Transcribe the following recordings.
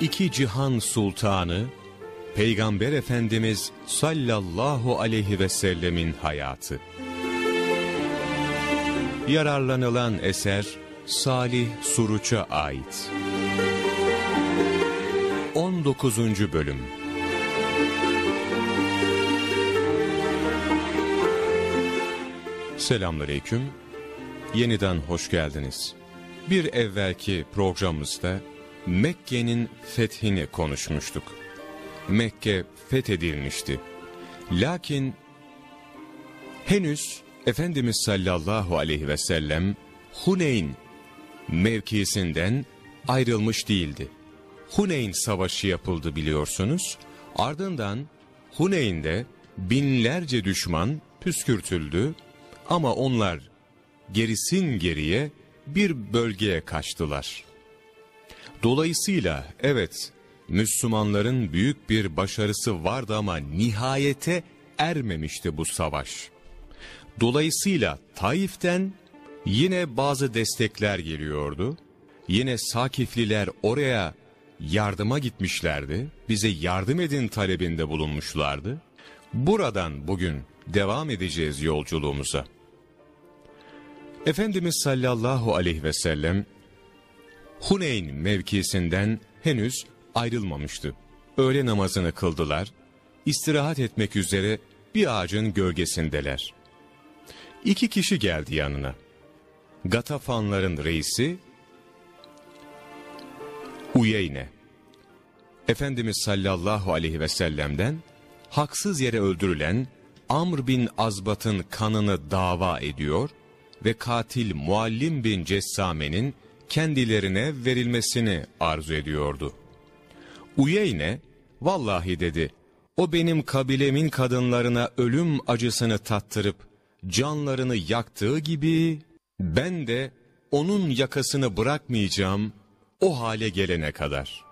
iki cihan sultanı, Peygamber Efendimiz sallallahu aleyhi ve sellemin hayatı. Yararlanılan eser Salih Suruç'a ait. 19. Bölüm Selamünaleyküm. Yeniden hoş geldiniz. Bir evvelki programımızda Mekke'nin fethini konuşmuştuk. Mekke fethedilmişti. Lakin henüz Efendimiz sallallahu aleyhi ve sellem Huneyn mevkisinden ayrılmış değildi. Huneyn savaşı yapıldı biliyorsunuz. Ardından Huneyn'de binlerce düşman püskürtüldü ama onlar gerisin geriye bir bölgeye kaçtılar. Dolayısıyla evet Müslümanların büyük bir başarısı vardı ama nihayete ermemişti bu savaş. Dolayısıyla Taif'ten yine bazı destekler geliyordu. Yine Sakifliler oraya yardıma gitmişlerdi. Bize yardım edin talebinde bulunmuşlardı. Buradan bugün devam edeceğiz yolculuğumuza. Efendimiz sallallahu aleyhi ve sellem Huneyn mevkisinden henüz ayrılmamıştı. Öğle namazını kıldılar. İstirahat etmek üzere bir ağacın gölgesindeler. İki kişi geldi yanına. Gatafanların reisi Uyeyne. Efendimiz sallallahu aleyhi ve sellem'den haksız yere öldürülen Amr bin Azbat'ın kanını dava ediyor ve katil Muallim bin Cessame'nin kendilerine verilmesini arzu ediyordu. Uyeyne, vallahi dedi, o benim kabilemin kadınlarına ölüm acısını tattırıp canlarını yaktığı gibi ben de onun yakasını bırakmayacağım o hale gelene kadar.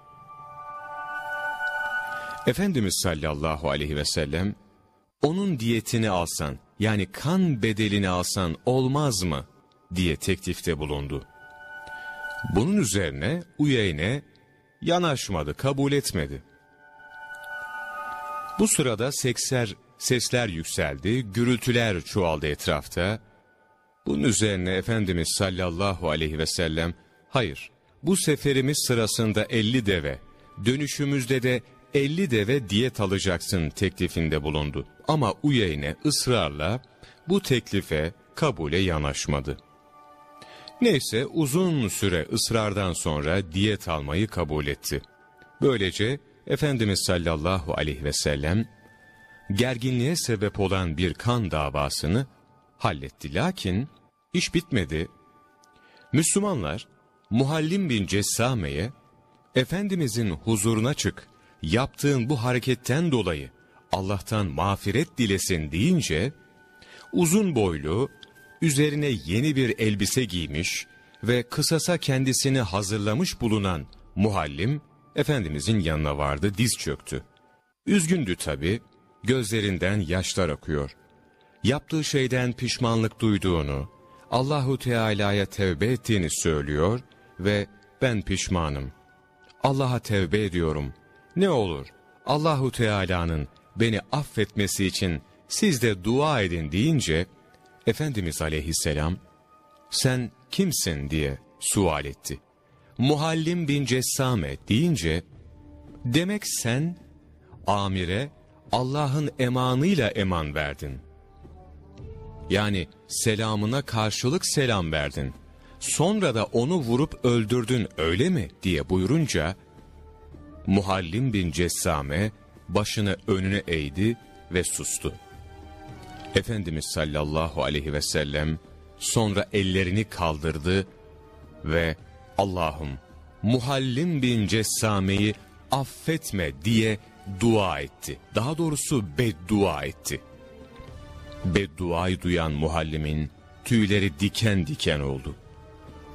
Efendimiz sallallahu aleyhi ve sellem onun diyetini alsan yani kan bedelini alsan olmaz mı diye teklifte bulundu. Bunun üzerine Uyeyne yanaşmadı, kabul etmedi. Bu sırada sekser, sesler yükseldi, gürültüler çoğaldı etrafta. Bunun üzerine Efendimiz sallallahu aleyhi ve sellem, hayır bu seferimiz sırasında elli deve, dönüşümüzde de elli deve diyet alacaksın teklifinde bulundu. Ama Uyeyne ısrarla bu teklife kabule yanaşmadı. Neyse uzun süre ısrardan sonra diyet almayı kabul etti. Böylece Efendimiz sallallahu aleyhi ve sellem gerginliğe sebep olan bir kan davasını halletti. Lakin iş bitmedi. Müslümanlar Muhallim bin Cessame'ye Efendimizin huzuruna çık, yaptığın bu hareketten dolayı Allah'tan mağfiret dilesin deyince, uzun boylu, üzerine yeni bir elbise giymiş ve kısasa kendisini hazırlamış bulunan muhallim, Efendimizin yanına vardı, diz çöktü. Üzgündü tabi, gözlerinden yaşlar akıyor. Yaptığı şeyden pişmanlık duyduğunu, Allahu Teala'ya tevbe ettiğini söylüyor ve ben pişmanım. Allah'a tevbe ediyorum. Ne olur Allahu Teala'nın beni affetmesi için siz de dua edin deyince Efendimiz aleyhisselam sen kimsin diye sual etti. Muhallim bin Cessame deyince demek sen amire Allah'ın emanıyla eman verdin. Yani selamına karşılık selam verdin. Sonra da onu vurup öldürdün öyle mi diye buyurunca Muhallim bin Cessame başını önüne eğdi ve sustu. Efendimiz sallallahu aleyhi ve sellem sonra ellerini kaldırdı ve Allah'ım Muhallim bin Cessame'yi affetme diye dua etti. Daha doğrusu beddua etti. Bedduayı duyan Muhallim'in tüyleri diken diken oldu.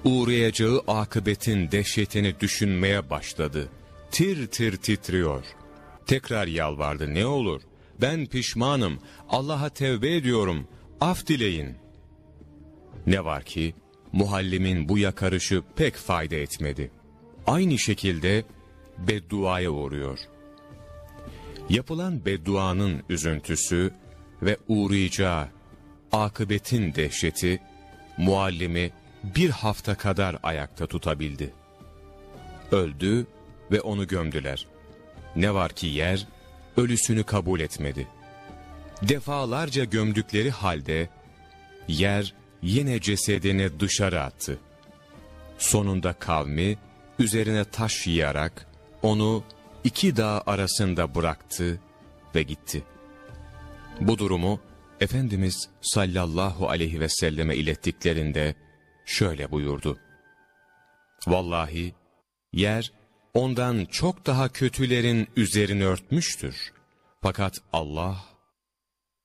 Uğrayacağı akıbetin dehşetini düşünmeye başladı. Tir tir titriyor. Tekrar yalvardı ne olur ben pişmanım, Allah'a tevbe ediyorum, af dileyin. Ne var ki, muhallimin bu yakarışı pek fayda etmedi. Aynı şekilde bedduaya uğruyor. Yapılan bedduanın üzüntüsü ve uğrayacağı akıbetin dehşeti, muallimi bir hafta kadar ayakta tutabildi. Öldü ve onu gömdüler. Ne var ki yer, ölüsünü kabul etmedi. Defalarca gömdükleri halde, yer yine cesedini dışarı attı. Sonunda kavmi, üzerine taş yiyarak, onu iki dağ arasında bıraktı ve gitti. Bu durumu, Efendimiz sallallahu aleyhi ve selleme ilettiklerinde şöyle buyurdu. Vallahi yer ondan çok daha kötülerin üzerini örtmüştür. Fakat Allah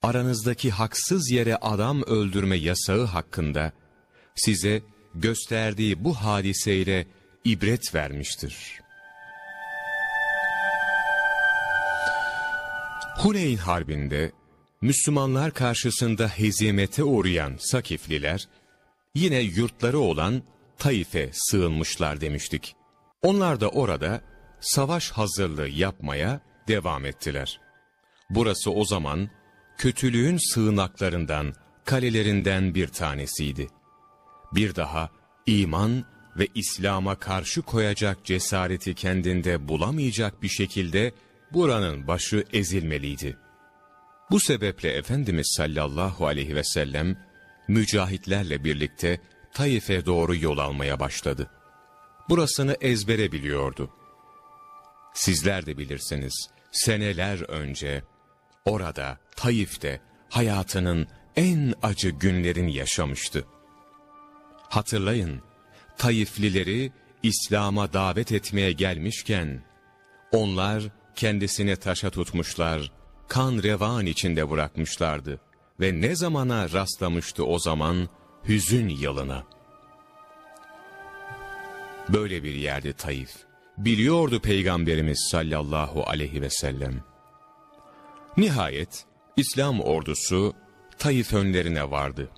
aranızdaki haksız yere adam öldürme yasağı hakkında size gösterdiği bu hadiseyle ibret vermiştir. Huneyn Harbi'nde Müslümanlar karşısında hezimete uğrayan Sakifliler, yine yurtları olan Taif'e sığınmışlar demiştik. Onlar da orada savaş hazırlığı yapmaya devam ettiler. Burası o zaman kötülüğün sığınaklarından, kalelerinden bir tanesiydi. Bir daha iman ve İslam'a karşı koyacak cesareti kendinde bulamayacak bir şekilde buranın başı ezilmeliydi. Bu sebeple Efendimiz sallallahu aleyhi ve sellem mücahitlerle birlikte Taif'e doğru yol almaya başladı. Burasını ezbere biliyordu. Sizler de bilirsiniz, seneler önce orada Taif'te hayatının en acı günlerini yaşamıştı. Hatırlayın, Taiflileri İslam'a davet etmeye gelmişken, onlar kendisini taşa tutmuşlar, kan revan içinde bırakmışlardı ve ne zamana rastlamıştı o zaman hüzün yılına. Böyle bir yerde Taif. Biliyordu Peygamberimiz sallallahu aleyhi ve sellem. Nihayet İslam ordusu Taif önlerine vardı.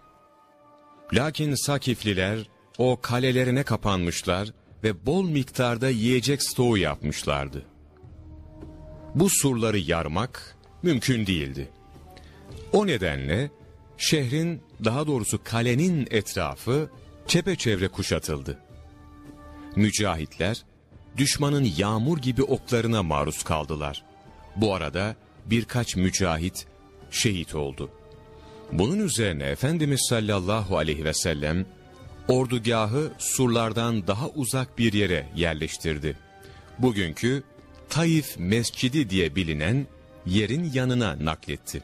Lakin Sakifliler o kalelerine kapanmışlar ve bol miktarda yiyecek stoğu yapmışlardı. Bu surları yarmak mümkün değildi. O nedenle şehrin daha doğrusu kalenin etrafı çepeçevre kuşatıldı. Mücahitler düşmanın yağmur gibi oklarına maruz kaldılar. Bu arada birkaç mücahit şehit oldu. Bunun üzerine Efendimiz sallallahu aleyhi ve sellem ordugahı surlardan daha uzak bir yere yerleştirdi. Bugünkü Taif Mescidi diye bilinen yerin yanına nakletti.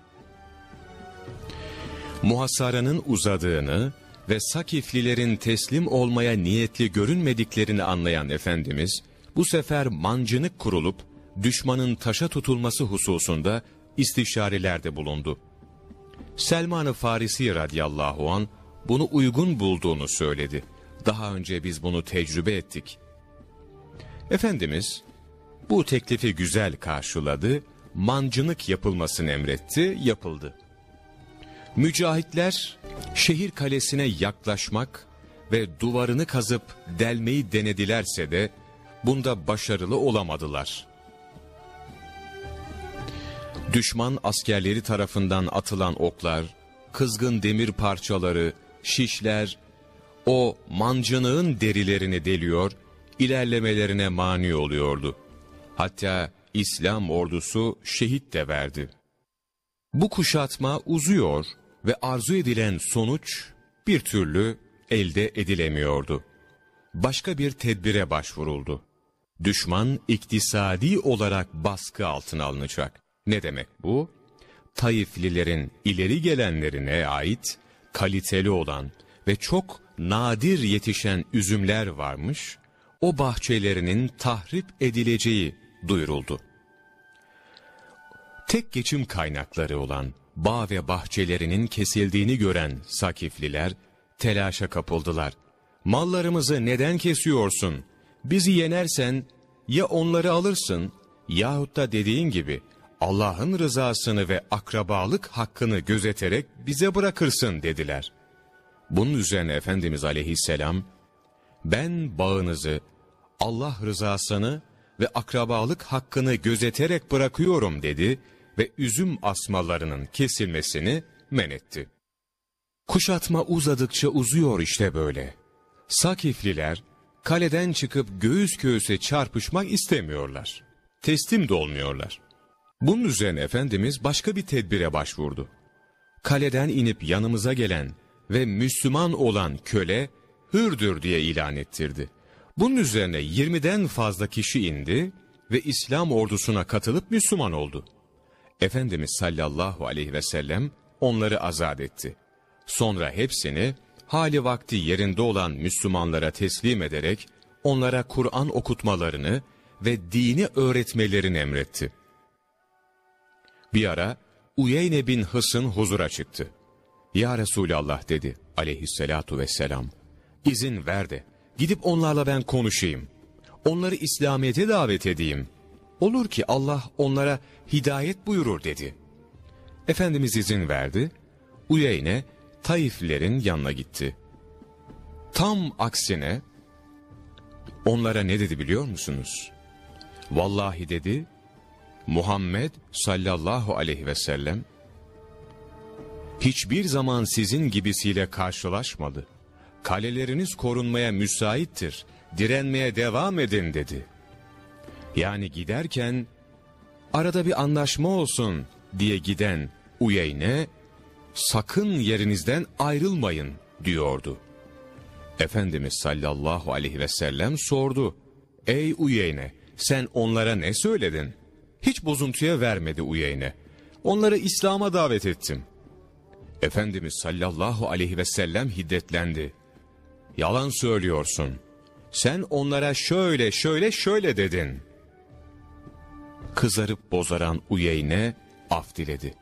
Muhasaranın uzadığını ve Sakiflilerin teslim olmaya niyetli görünmediklerini anlayan Efendimiz, bu sefer mancınık kurulup düşmanın taşa tutulması hususunda istişarelerde bulundu. Selman-ı Farisi radıyallahu an bunu uygun bulduğunu söyledi. Daha önce biz bunu tecrübe ettik. Efendimiz bu teklifi güzel karşıladı mancınık yapılmasını emretti, yapıldı. Mücahitler şehir kalesine yaklaşmak ve duvarını kazıp delmeyi denedilerse de bunda başarılı olamadılar. Düşman askerleri tarafından atılan oklar, kızgın demir parçaları, şişler, o mancınığın derilerini deliyor, ilerlemelerine mani oluyordu. Hatta İslam ordusu şehit de verdi. Bu kuşatma uzuyor ve arzu edilen sonuç bir türlü elde edilemiyordu. Başka bir tedbire başvuruldu. Düşman iktisadi olarak baskı altına alınacak. Ne demek bu? Taiflilerin ileri gelenlerine ait kaliteli olan ve çok nadir yetişen üzümler varmış, o bahçelerinin tahrip edileceği duyuruldu. Tek geçim kaynakları olan bağ ve bahçelerinin kesildiğini gören Sakifliler telaşa kapıldılar. Mallarımızı neden kesiyorsun? Bizi yenersen ya onları alırsın yahut da dediğin gibi Allah'ın rızasını ve akrabalık hakkını gözeterek bize bırakırsın dediler. Bunun üzerine Efendimiz aleyhisselam, ben bağınızı, Allah rızasını ve akrabalık hakkını gözeterek bırakıyorum dedi ve üzüm asmalarının kesilmesini men etti. Kuşatma uzadıkça uzuyor işte böyle. Sakifliler kaleden çıkıp göğüs göğüse çarpışmak istemiyorlar. Teslim de olmuyorlar. Bunun üzerine Efendimiz başka bir tedbire başvurdu. Kaleden inip yanımıza gelen ve Müslüman olan köle hürdür diye ilan ettirdi. Bunun üzerine 20'den fazla kişi indi ve İslam ordusuna katılıp Müslüman oldu. Efendimiz sallallahu aleyhi ve sellem onları azat etti. Sonra hepsini hali vakti yerinde olan Müslümanlara teslim ederek onlara Kur'an okutmalarını ve dini öğretmelerini emretti. Bir ara Uyeyne bin Hıs'ın huzura çıktı. Ya Resulallah dedi aleyhissalatu vesselam. İzin ver de gidip onlarla ben konuşayım. Onları İslamiyet'e davet edeyim. Olur ki Allah onlara hidayet buyurur dedi. Efendimiz izin verdi. Uyeyne Taiflilerin yanına gitti. Tam aksine onlara ne dedi biliyor musunuz? Vallahi dedi Muhammed sallallahu aleyhi ve sellem hiçbir zaman sizin gibisiyle karşılaşmadı. Kaleleriniz korunmaya müsaittir, direnmeye devam edin dedi. Yani giderken arada bir anlaşma olsun diye giden Uyeyne sakın yerinizden ayrılmayın diyordu. Efendimiz sallallahu aleyhi ve sellem sordu. Ey Uyeyne sen onlara ne söyledin? Hiç bozuntuya vermedi Uyeyne. Onları İslam'a davet ettim. Efendimiz sallallahu aleyhi ve sellem hiddetlendi. Yalan söylüyorsun. Sen onlara şöyle şöyle şöyle dedin. Kızarıp bozaran Uyeyne af diledi.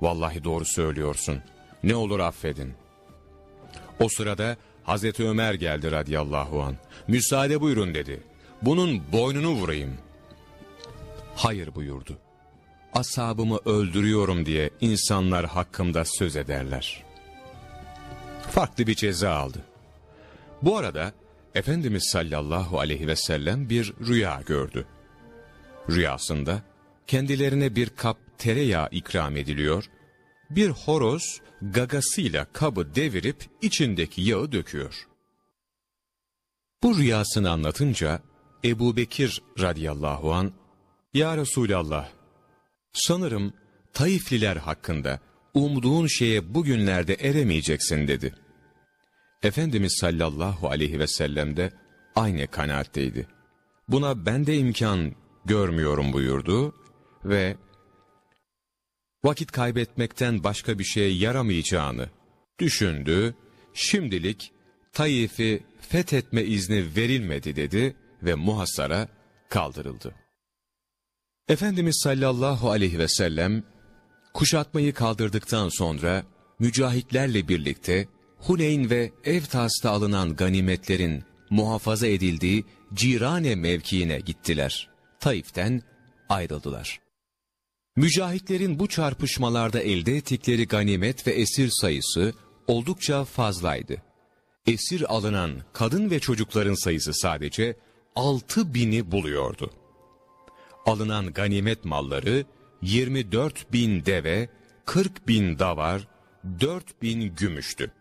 Vallahi doğru söylüyorsun. Ne olur affedin. O sırada Hazreti Ömer geldi radıyallahu an. Müsaade buyurun dedi. Bunun boynunu vurayım. Hayır buyurdu. Asabımı öldürüyorum diye insanlar hakkımda söz ederler. Farklı bir ceza aldı. Bu arada Efendimiz sallallahu aleyhi ve sellem bir rüya gördü. Rüyasında kendilerine bir kap tereyağı ikram ediliyor, bir horoz gagasıyla kabı devirip içindeki yağı döküyor. Bu rüyasını anlatınca Ebu Bekir radıyallahu an Ya Resulallah, sanırım Taifliler hakkında umduğun şeye bugünlerde eremeyeceksin dedi. Efendimiz sallallahu aleyhi ve sellem de aynı kanaatteydi. Buna ben de imkan görmüyorum buyurdu ve vakit kaybetmekten başka bir şeye yaramayacağını düşündü. Şimdilik Taif'i fethetme izni verilmedi dedi ve muhasara kaldırıldı. Efendimiz sallallahu aleyhi ve sellem kuşatmayı kaldırdıktan sonra mücahitlerle birlikte Huneyn ve Evtas'ta alınan ganimetlerin muhafaza edildiği Cirane mevkiine gittiler. Taif'ten ayrıldılar. Mücahitlerin bu çarpışmalarda elde ettikleri ganimet ve esir sayısı oldukça fazlaydı. Esir alınan kadın ve çocukların sayısı sadece altı bini buluyordu. Alınan ganimet malları 24 bin deve, 40 bin davar, 4 bin gümüştü.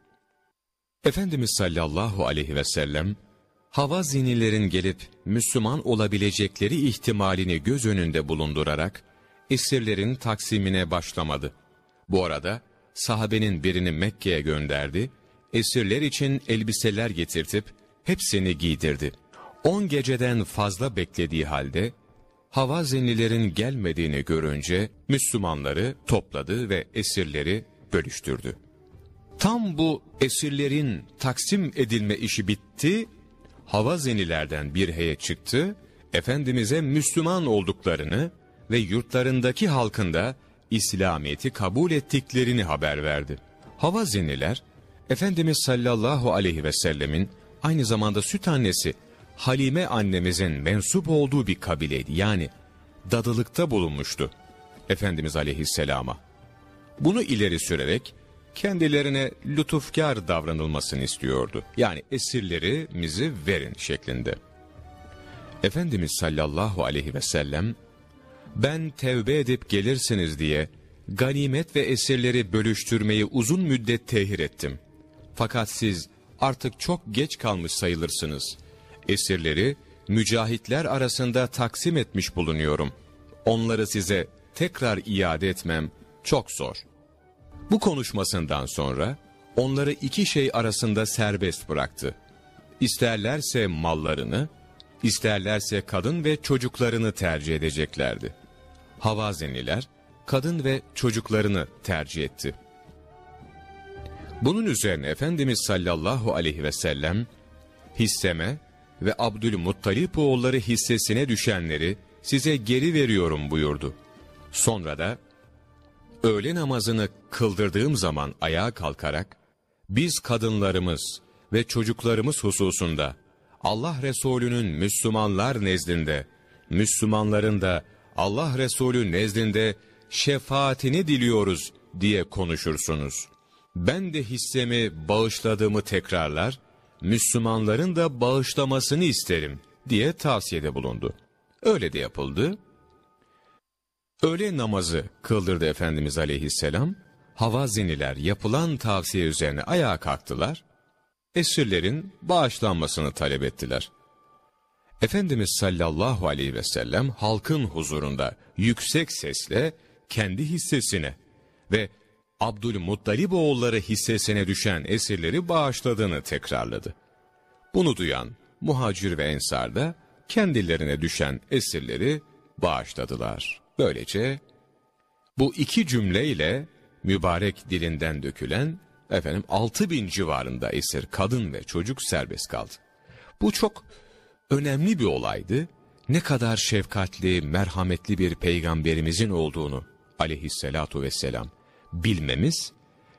Efendimiz sallallahu aleyhi ve sellem, Havazinilerin gelip Müslüman olabilecekleri ihtimalini göz önünde bulundurarak, esirlerin taksimine başlamadı. Bu arada sahabenin birini Mekke'ye gönderdi, esirler için elbiseler getirtip hepsini giydirdi. On geceden fazla beklediği halde, Havazenlilerin gelmediğini görünce Müslümanları topladı ve esirleri bölüştürdü. Tam bu esirlerin taksim edilme işi bitti, Havazenilerden bir heyet çıktı, Efendimiz'e Müslüman olduklarını ve yurtlarındaki halkında İslamiyet'i kabul ettiklerini haber verdi. Havaziniler, Efendimiz sallallahu aleyhi ve sellemin aynı zamanda süt annesi Halime annemizin mensup olduğu bir kabileydi. Yani dadılıkta bulunmuştu Efendimiz aleyhisselama. Bunu ileri sürerek kendilerine lütufkar davranılmasını istiyordu. Yani esirlerimizi verin şeklinde. Efendimiz sallallahu aleyhi ve sellem, ben tevbe edip gelirsiniz diye ganimet ve esirleri bölüştürmeyi uzun müddet tehir ettim. Fakat siz artık çok geç kalmış sayılırsınız. Esirleri mücahitler arasında taksim etmiş bulunuyorum. Onları size tekrar iade etmem çok zor. Bu konuşmasından sonra onları iki şey arasında serbest bıraktı. İsterlerse mallarını, isterlerse kadın ve çocuklarını tercih edeceklerdi. Havazeniler, kadın ve çocuklarını tercih etti. Bunun üzerine Efendimiz sallallahu aleyhi ve sellem, hisseme ve Abdülmuttalip oğulları hissesine düşenleri size geri veriyorum buyurdu. Sonra da, öğle namazını kıldırdığım zaman ayağa kalkarak, biz kadınlarımız ve çocuklarımız hususunda, Allah Resulü'nün Müslümanlar nezdinde, Müslümanların da Allah Resulü nezdinde şefaatini diliyoruz diye konuşursunuz. Ben de hissemi bağışladığımı tekrarlar, Müslümanların da bağışlamasını isterim diye tavsiyede bulundu. Öyle de yapıldı. Öğle namazı kıldırdı Efendimiz aleyhisselam. Havaziniler yapılan tavsiye üzerine ayağa kalktılar. Esirlerin bağışlanmasını talep ettiler. Efendimiz sallallahu aleyhi ve sellem halkın huzurunda yüksek sesle kendi hissesine ve Abdülmuttalib oğulları hissesine düşen esirleri bağışladığını tekrarladı. Bunu duyan muhacir ve ensar da kendilerine düşen esirleri bağışladılar. Böylece bu iki cümleyle mübarek dilinden dökülen efendim 6 bin civarında esir kadın ve çocuk serbest kaldı. Bu çok önemli bir olaydı. Ne kadar şefkatli, merhametli bir peygamberimizin olduğunu aleyhissalatu vesselam bilmemiz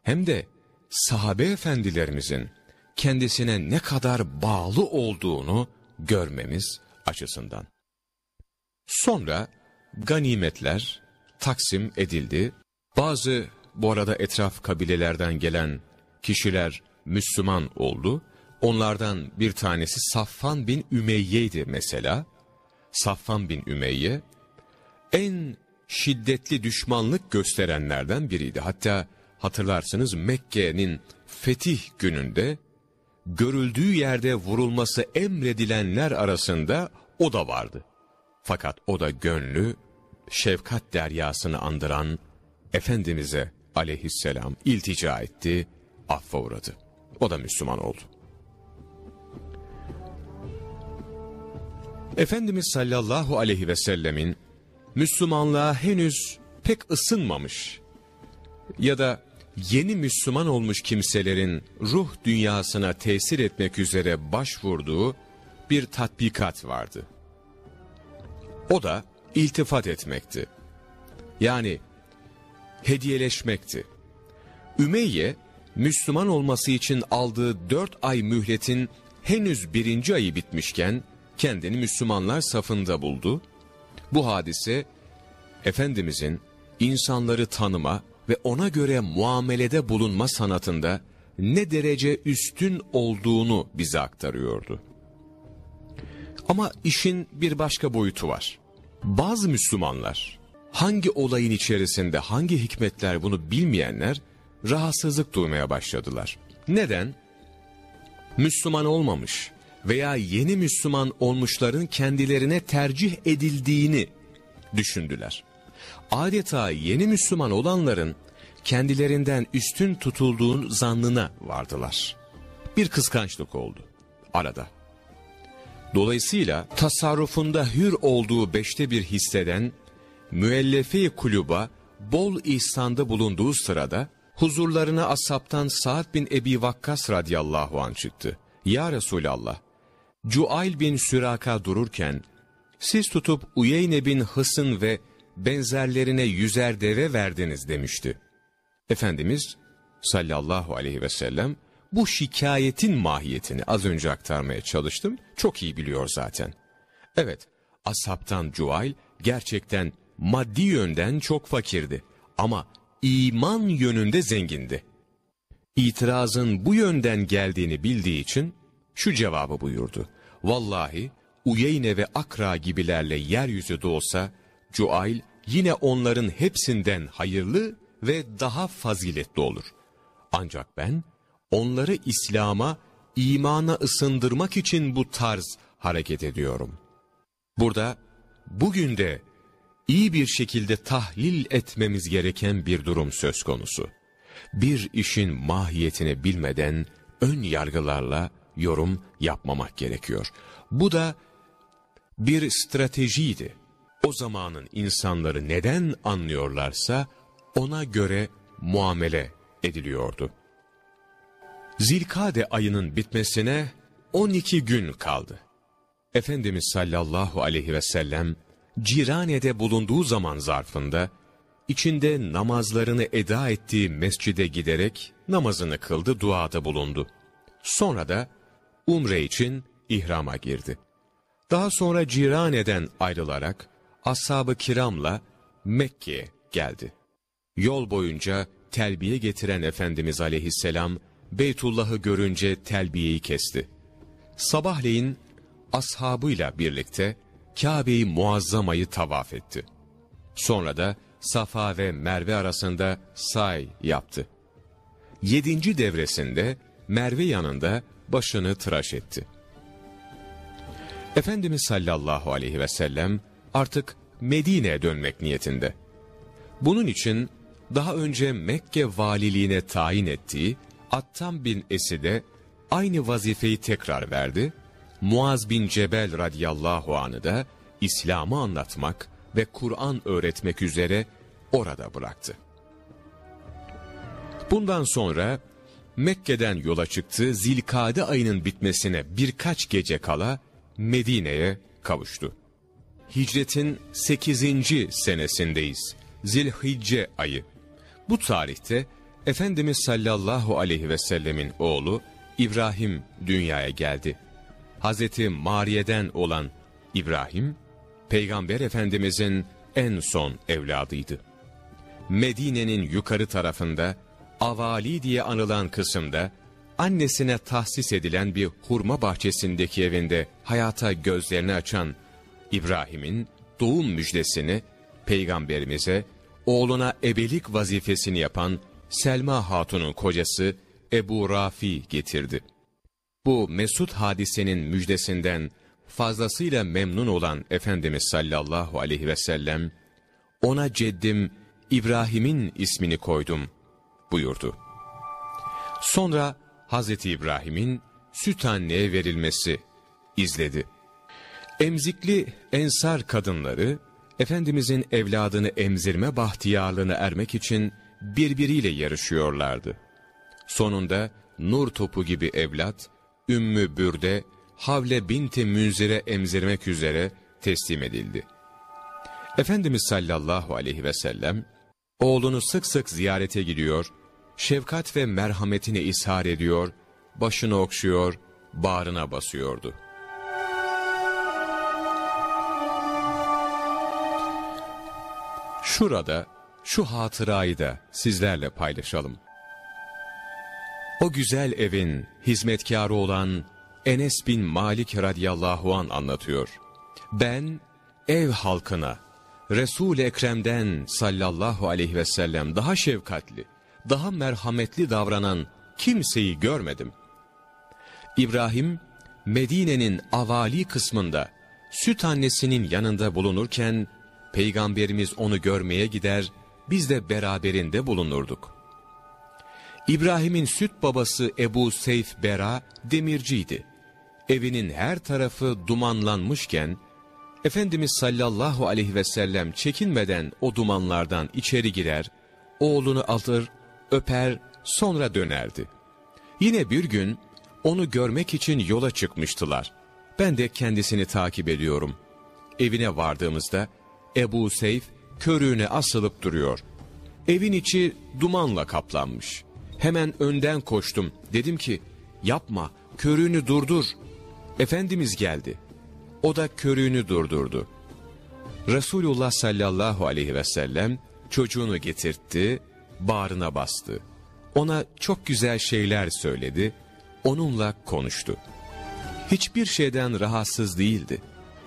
hem de sahabe efendilerimizin kendisine ne kadar bağlı olduğunu görmemiz açısından. Sonra ganimetler taksim edildi. Bazı bu arada etraf kabilelerden gelen kişiler Müslüman oldu. Onlardan bir tanesi Safvan bin Ümeyye'ydi mesela. Safvan bin Ümeyye en şiddetli düşmanlık gösterenlerden biriydi. Hatta hatırlarsınız Mekke'nin fetih gününde görüldüğü yerde vurulması emredilenler arasında o da vardı. Fakat o da gönlü şefkat deryasını andıran Efendimiz'e aleyhisselam iltica etti, affa uğradı. O da Müslüman oldu. Efendimiz sallallahu aleyhi ve sellemin Müslümanlığa henüz pek ısınmamış ya da yeni Müslüman olmuş kimselerin ruh dünyasına tesir etmek üzere başvurduğu bir tatbikat vardı. O da iltifat etmekti. Yani hediyeleşmekti. Ümeyye, Müslüman olması için aldığı dört ay mühletin henüz birinci ayı bitmişken kendini Müslümanlar safında buldu. Bu hadise Efendimizin insanları tanıma ve ona göre muamelede bulunma sanatında ne derece üstün olduğunu bize aktarıyordu. Ama işin bir başka boyutu var. Bazı Müslümanlar, hangi olayın içerisinde hangi hikmetler bunu bilmeyenler, rahatsızlık duymaya başladılar. Neden? Müslüman olmamış veya yeni Müslüman olmuşların kendilerine tercih edildiğini düşündüler. Adeta yeni Müslüman olanların kendilerinden üstün tutulduğun zannına vardılar. Bir kıskançlık oldu arada. Dolayısıyla tasarrufunda hür olduğu beşte bir hisseden müellefe kuluba bol ihsanda bulunduğu sırada huzurlarına asaptan Sa'd bin Ebi Vakkas radıyallahu an çıktı. Ya Resulallah, Cuail bin Süraka dururken, siz tutup Uyeyne bin Hısın ve benzerlerine yüzer deve verdiniz demişti. Efendimiz sallallahu aleyhi ve sellem bu şikayetin mahiyetini az önce aktarmaya çalıştım. Çok iyi biliyor zaten. Evet, ashabtan Cuail gerçekten maddi yönden çok fakirdi ama iman yönünde zengindi. İtirazın bu yönden geldiğini bildiği için şu cevabı buyurdu. Vallahi Uyeyne ve Akra gibilerle yeryüzü olsa, Cuail yine onların hepsinden hayırlı ve daha faziletli olur. Ancak ben onları İslam'a, imana ısındırmak için bu tarz hareket ediyorum. Burada bugün de iyi bir şekilde tahlil etmemiz gereken bir durum söz konusu. Bir işin mahiyetini bilmeden ön yargılarla yorum yapmamak gerekiyor. Bu da bir stratejiydi. O zamanın insanları neden anlıyorlarsa ona göre muamele ediliyordu. Zilkade ayının bitmesine 12 gün kaldı. Efendimiz sallallahu aleyhi ve sellem Cirane'de bulunduğu zaman zarfında içinde namazlarını eda ettiği mescide giderek namazını kıldı, duada bulundu. Sonra da umre için ihrama girdi. Daha sonra Cirane'den ayrılarak ashab-ı kiramla Mekke'ye geldi. Yol boyunca telbiye getiren Efendimiz aleyhisselam Beytullah'ı görünce telbiyeyi kesti. Sabahleyin ashabıyla birlikte Kabe'yi muazzamayı tavaf etti. Sonra da Safa ve Merve arasında say yaptı. Yedinci devresinde Merve yanında başını tıraş etti. Efendimiz sallallahu aleyhi ve sellem artık Medine'ye dönmek niyetinde. Bunun için daha önce Mekke valiliğine tayin ettiği Attam bin Esid'e aynı vazifeyi tekrar verdi. Muaz bin Cebel radıyallahu anı da İslam'ı anlatmak ve Kur'an öğretmek üzere orada bıraktı. Bundan sonra Mekke'den yola çıktı Zilkade ayının bitmesine birkaç gece kala Medine'ye kavuştu. Hicretin 8. senesindeyiz. Zilhicce ayı. Bu tarihte Efendimiz sallallahu aleyhi ve sellemin oğlu İbrahim dünyaya geldi. Hazreti Mariye'den olan İbrahim, Peygamber Efendimizin en son evladıydı. Medine'nin yukarı tarafında, Avali diye anılan kısımda, annesine tahsis edilen bir hurma bahçesindeki evinde hayata gözlerini açan İbrahim'in doğum müjdesini Peygamberimize, oğluna ebelik vazifesini yapan Selma Hatun'un kocası Ebu Rafi getirdi. Bu mesut hadisenin müjdesinden fazlasıyla memnun olan Efendimiz sallallahu aleyhi ve sellem, ona ceddim İbrahim'in ismini koydum buyurdu. Sonra Hazreti İbrahim'in süt anneye verilmesi izledi. Emzikli ensar kadınları, Efendimizin evladını emzirme bahtiyarlığına ermek için birbiriyle yarışıyorlardı. Sonunda nur topu gibi evlat, Ümmü Bürde, Havle binti Münzir'e emzirmek üzere teslim edildi. Efendimiz sallallahu aleyhi ve sellem, oğlunu sık sık ziyarete gidiyor, şefkat ve merhametini ishar ediyor, başını okşuyor, bağrına basıyordu. Şurada şu hatırayı da sizlerle paylaşalım. O güzel evin hizmetkarı olan Enes bin Malik radıyallahu an anlatıyor. Ben ev halkına Resul-i Ekrem'den sallallahu aleyhi ve sellem daha şefkatli, daha merhametli davranan kimseyi görmedim. İbrahim, Medine'nin avali kısmında süt annesinin yanında bulunurken, Peygamberimiz onu görmeye gider, biz de beraberinde bulunurduk. İbrahim'in süt babası Ebu Seyf Bera demirciydi. Evinin her tarafı dumanlanmışken, Efendimiz sallallahu aleyhi ve sellem çekinmeden o dumanlardan içeri girer, oğlunu alır, öper, sonra dönerdi. Yine bir gün onu görmek için yola çıkmıştılar. Ben de kendisini takip ediyorum. Evine vardığımızda Ebu Seyf körüğüne asılıp duruyor. Evin içi dumanla kaplanmış. Hemen önden koştum. Dedim ki yapma körüğünü durdur. Efendimiz geldi. O da körüğünü durdurdu. Resulullah sallallahu aleyhi ve sellem çocuğunu getirtti, bağrına bastı. Ona çok güzel şeyler söyledi, onunla konuştu. Hiçbir şeyden rahatsız değildi.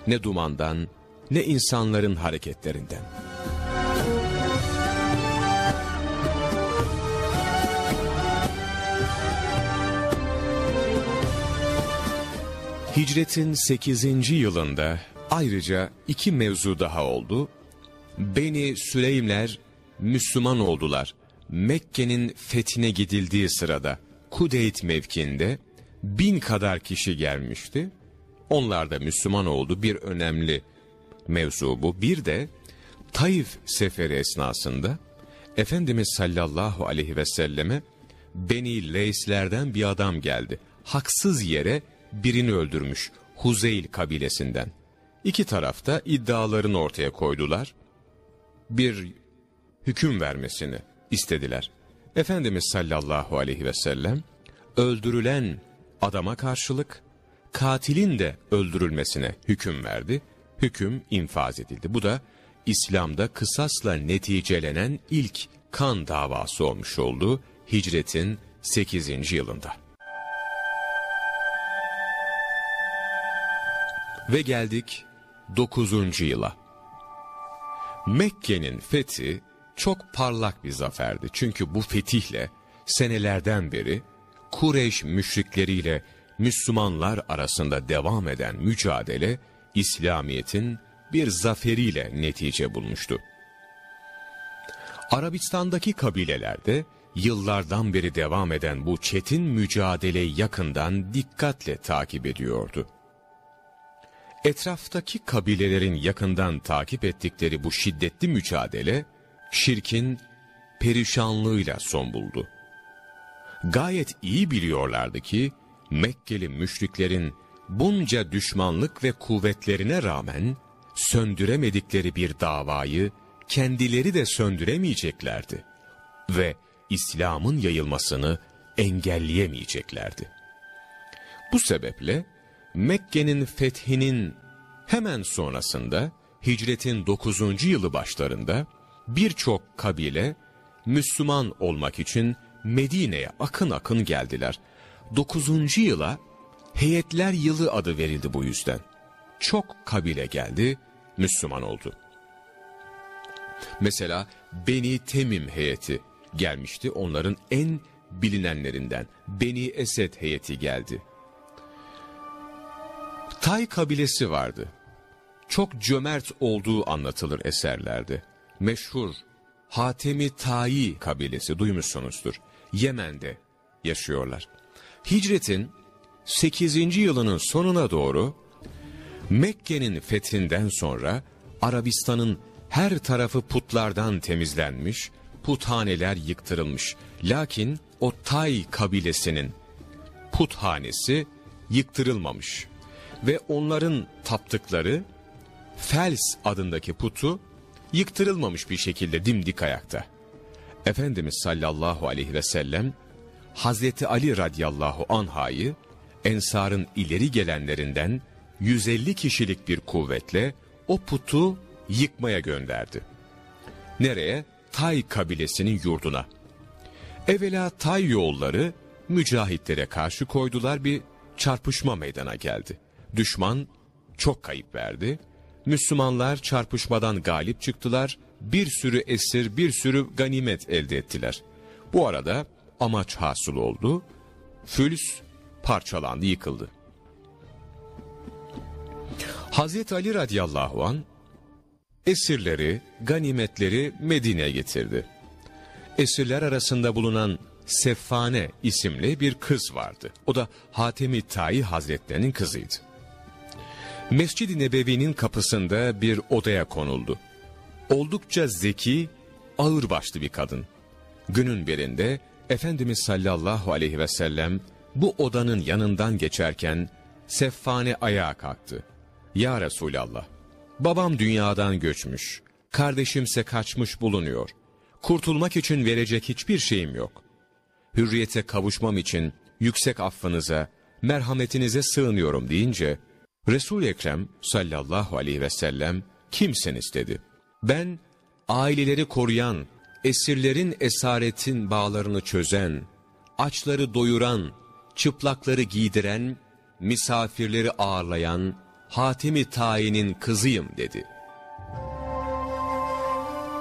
ne dumandan, ne insanların hareketlerinden. Hicretin 8. yılında ayrıca iki mevzu daha oldu. Beni Süleymler Müslüman oldular. Mekke'nin fethine gidildiği sırada Kudeyt mevkinde bin kadar kişi gelmişti. Onlar da Müslüman oldu. Bir önemli mevzu bu. Bir de Taif seferi esnasında Efendimiz sallallahu aleyhi ve selleme Beni Leyslerden bir adam geldi. Haksız yere birini öldürmüş Huzeyl kabilesinden. İki tarafta iddialarını ortaya koydular. Bir hüküm vermesini istediler. Efendimiz sallallahu aleyhi ve sellem öldürülen adama karşılık katilin de öldürülmesine hüküm verdi. Hüküm infaz edildi. Bu da İslam'da kısasla neticelenen ilk kan davası olmuş oldu hicretin 8. yılında. Ve geldik 9. yıla. Mekke'nin fethi çok parlak bir zaferdi. Çünkü bu fetihle senelerden beri Kureyş müşrikleriyle Müslümanlar arasında devam eden mücadele İslamiyet'in bir zaferiyle netice bulmuştu. Arabistan'daki kabilelerde yıllardan beri devam eden bu çetin mücadeleyi yakından dikkatle takip ediyordu. Etraftaki kabilelerin yakından takip ettikleri bu şiddetli mücadele, şirkin perişanlığıyla son buldu. Gayet iyi biliyorlardı ki, Mekkeli müşriklerin bunca düşmanlık ve kuvvetlerine rağmen, söndüremedikleri bir davayı kendileri de söndüremeyeceklerdi. Ve İslam'ın yayılmasını engelleyemeyeceklerdi. Bu sebeple, Mekke'nin fethinin hemen sonrasında hicretin 9. yılı başlarında birçok kabile Müslüman olmak için Medine'ye akın akın geldiler. 9. yıla heyetler yılı adı verildi bu yüzden. Çok kabile geldi, Müslüman oldu. Mesela Beni Temim heyeti gelmişti onların en bilinenlerinden. Beni Esed heyeti geldi. Tay kabilesi vardı. Çok cömert olduğu anlatılır eserlerde. Meşhur Hatemi Tayi kabilesi duymuşsunuzdur. Yemen'de yaşıyorlar. Hicretin 8. yılının sonuna doğru Mekke'nin fethinden sonra Arabistan'ın her tarafı putlardan temizlenmiş, puthaneler yıktırılmış. Lakin o Tay kabilesinin puthanesi yıktırılmamış ve onların taptıkları Fels adındaki putu yıktırılmamış bir şekilde dimdik ayakta. Efendimiz sallallahu aleyhi ve sellem Hazreti Ali radıyallahu anhayı Ensar'ın ileri gelenlerinden 150 kişilik bir kuvvetle o putu yıkmaya gönderdi. Nereye? Tay kabilesinin yurduna. Evvela Tay yolları mücahitlere karşı koydular bir çarpışma meydana geldi. Düşman çok kayıp verdi. Müslümanlar çarpışmadan galip çıktılar. Bir sürü esir, bir sürü ganimet elde ettiler. Bu arada amaç hasıl oldu. Füls parçalandı, yıkıldı. Hazreti Ali radıyallahu an esirleri, ganimetleri Medine'ye getirdi. Esirler arasında bulunan Seffane isimli bir kız vardı. O da Hatemi Tayi Hazretlerinin kızıydı. Mescid-i Nebevi'nin kapısında bir odaya konuldu. Oldukça zeki, ağırbaşlı bir kadın. Günün birinde Efendimiz sallallahu aleyhi ve sellem bu odanın yanından geçerken Seffane ayağa kalktı. Ya Resulallah, babam dünyadan göçmüş, kardeşimse kaçmış bulunuyor. Kurtulmak için verecek hiçbir şeyim yok. Hürriyete kavuşmam için yüksek affınıza, merhametinize sığınıyorum deyince, Resul-i Ekrem sallallahu aleyhi ve sellem kimseniz dedi. Ben aileleri koruyan, esirlerin esaretin bağlarını çözen, açları doyuran, çıplakları giydiren, misafirleri ağırlayan, Hatimi Tayin'in kızıyım dedi.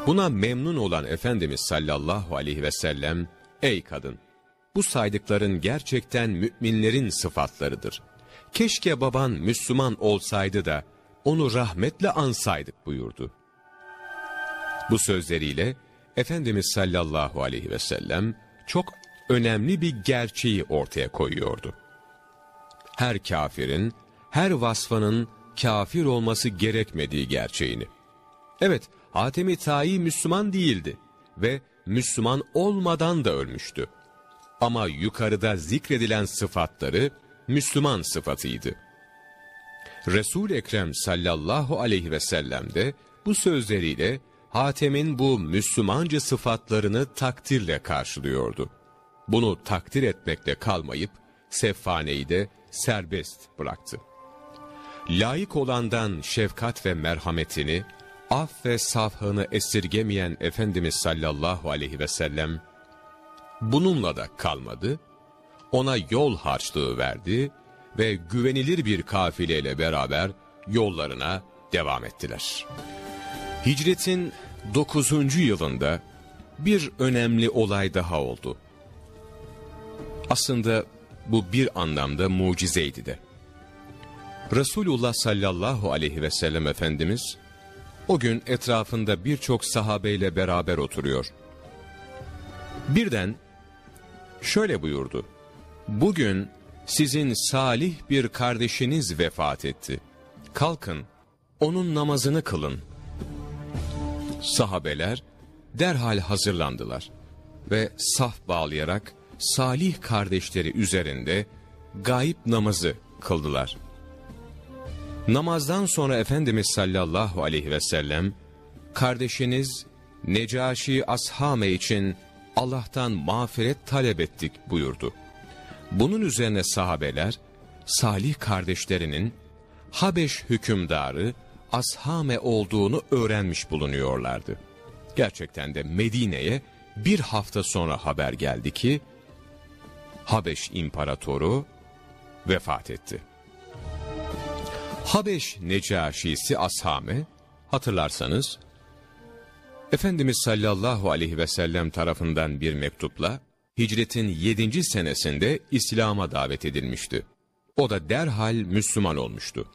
Buna memnun olan Efendimiz sallallahu aleyhi ve sellem, ey kadın, bu saydıkların gerçekten müminlerin sıfatlarıdır. Keşke baban Müslüman olsaydı da onu rahmetle ansaydık buyurdu. Bu sözleriyle Efendimiz sallallahu aleyhi ve sellem çok önemli bir gerçeği ortaya koyuyordu. Her kafirin, her vasfanın kafir olması gerekmediği gerçeğini. Evet, Hatemi Tayi Müslüman değildi ve Müslüman olmadan da ölmüştü. Ama yukarıda zikredilen sıfatları Müslüman sıfatıydı. Resul Ekrem sallallahu aleyhi ve sellem de bu sözleriyle Hatem'in bu Müslümanca sıfatlarını takdirle karşılıyordu. Bunu takdir etmekle kalmayıp Seffane'yi de serbest bıraktı. Layık olandan şefkat ve merhametini, af ve safhını esirgemeyen Efendimiz sallallahu aleyhi ve sellem, bununla da kalmadı, ona yol harçlığı verdi ve güvenilir bir kafileyle beraber yollarına devam ettiler. Hicretin 9. yılında bir önemli olay daha oldu. Aslında bu bir anlamda mucizeydi de. Resulullah sallallahu aleyhi ve sellem Efendimiz, o gün etrafında birçok sahabeyle beraber oturuyor. Birden şöyle buyurdu. Bugün sizin salih bir kardeşiniz vefat etti. Kalkın, onun namazını kılın. Sahabeler derhal hazırlandılar ve saf bağlayarak salih kardeşleri üzerinde gayip namazı kıldılar. Namazdan sonra Efendimiz sallallahu aleyhi ve sellem, kardeşiniz Necaşi Ashame için Allah'tan mağfiret talep ettik buyurdu. Bunun üzerine sahabeler, salih kardeşlerinin Habeş hükümdarı Ashame olduğunu öğrenmiş bulunuyorlardı. Gerçekten de Medine'ye bir hafta sonra haber geldi ki, Habeş imparatoru vefat etti. Habeş Necaşisi Ashame, hatırlarsanız, Efendimiz sallallahu aleyhi ve sellem tarafından bir mektupla, hicretin 7. senesinde İslam'a davet edilmişti. O da derhal Müslüman olmuştu.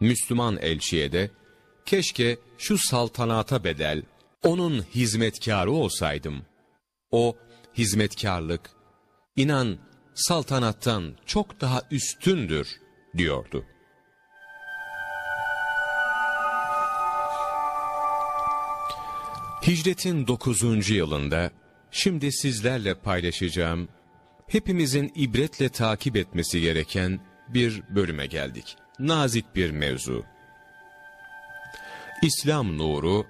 Müslüman elçiye de, keşke şu saltanata bedel, onun hizmetkarı olsaydım. O, hizmetkarlık, inan saltanattan çok daha üstündür, diyordu. Hicretin 9. yılında, şimdi sizlerle paylaşacağım, hepimizin ibretle takip etmesi gereken bir bölüme geldik. Nazik bir mevzu. İslam nuru,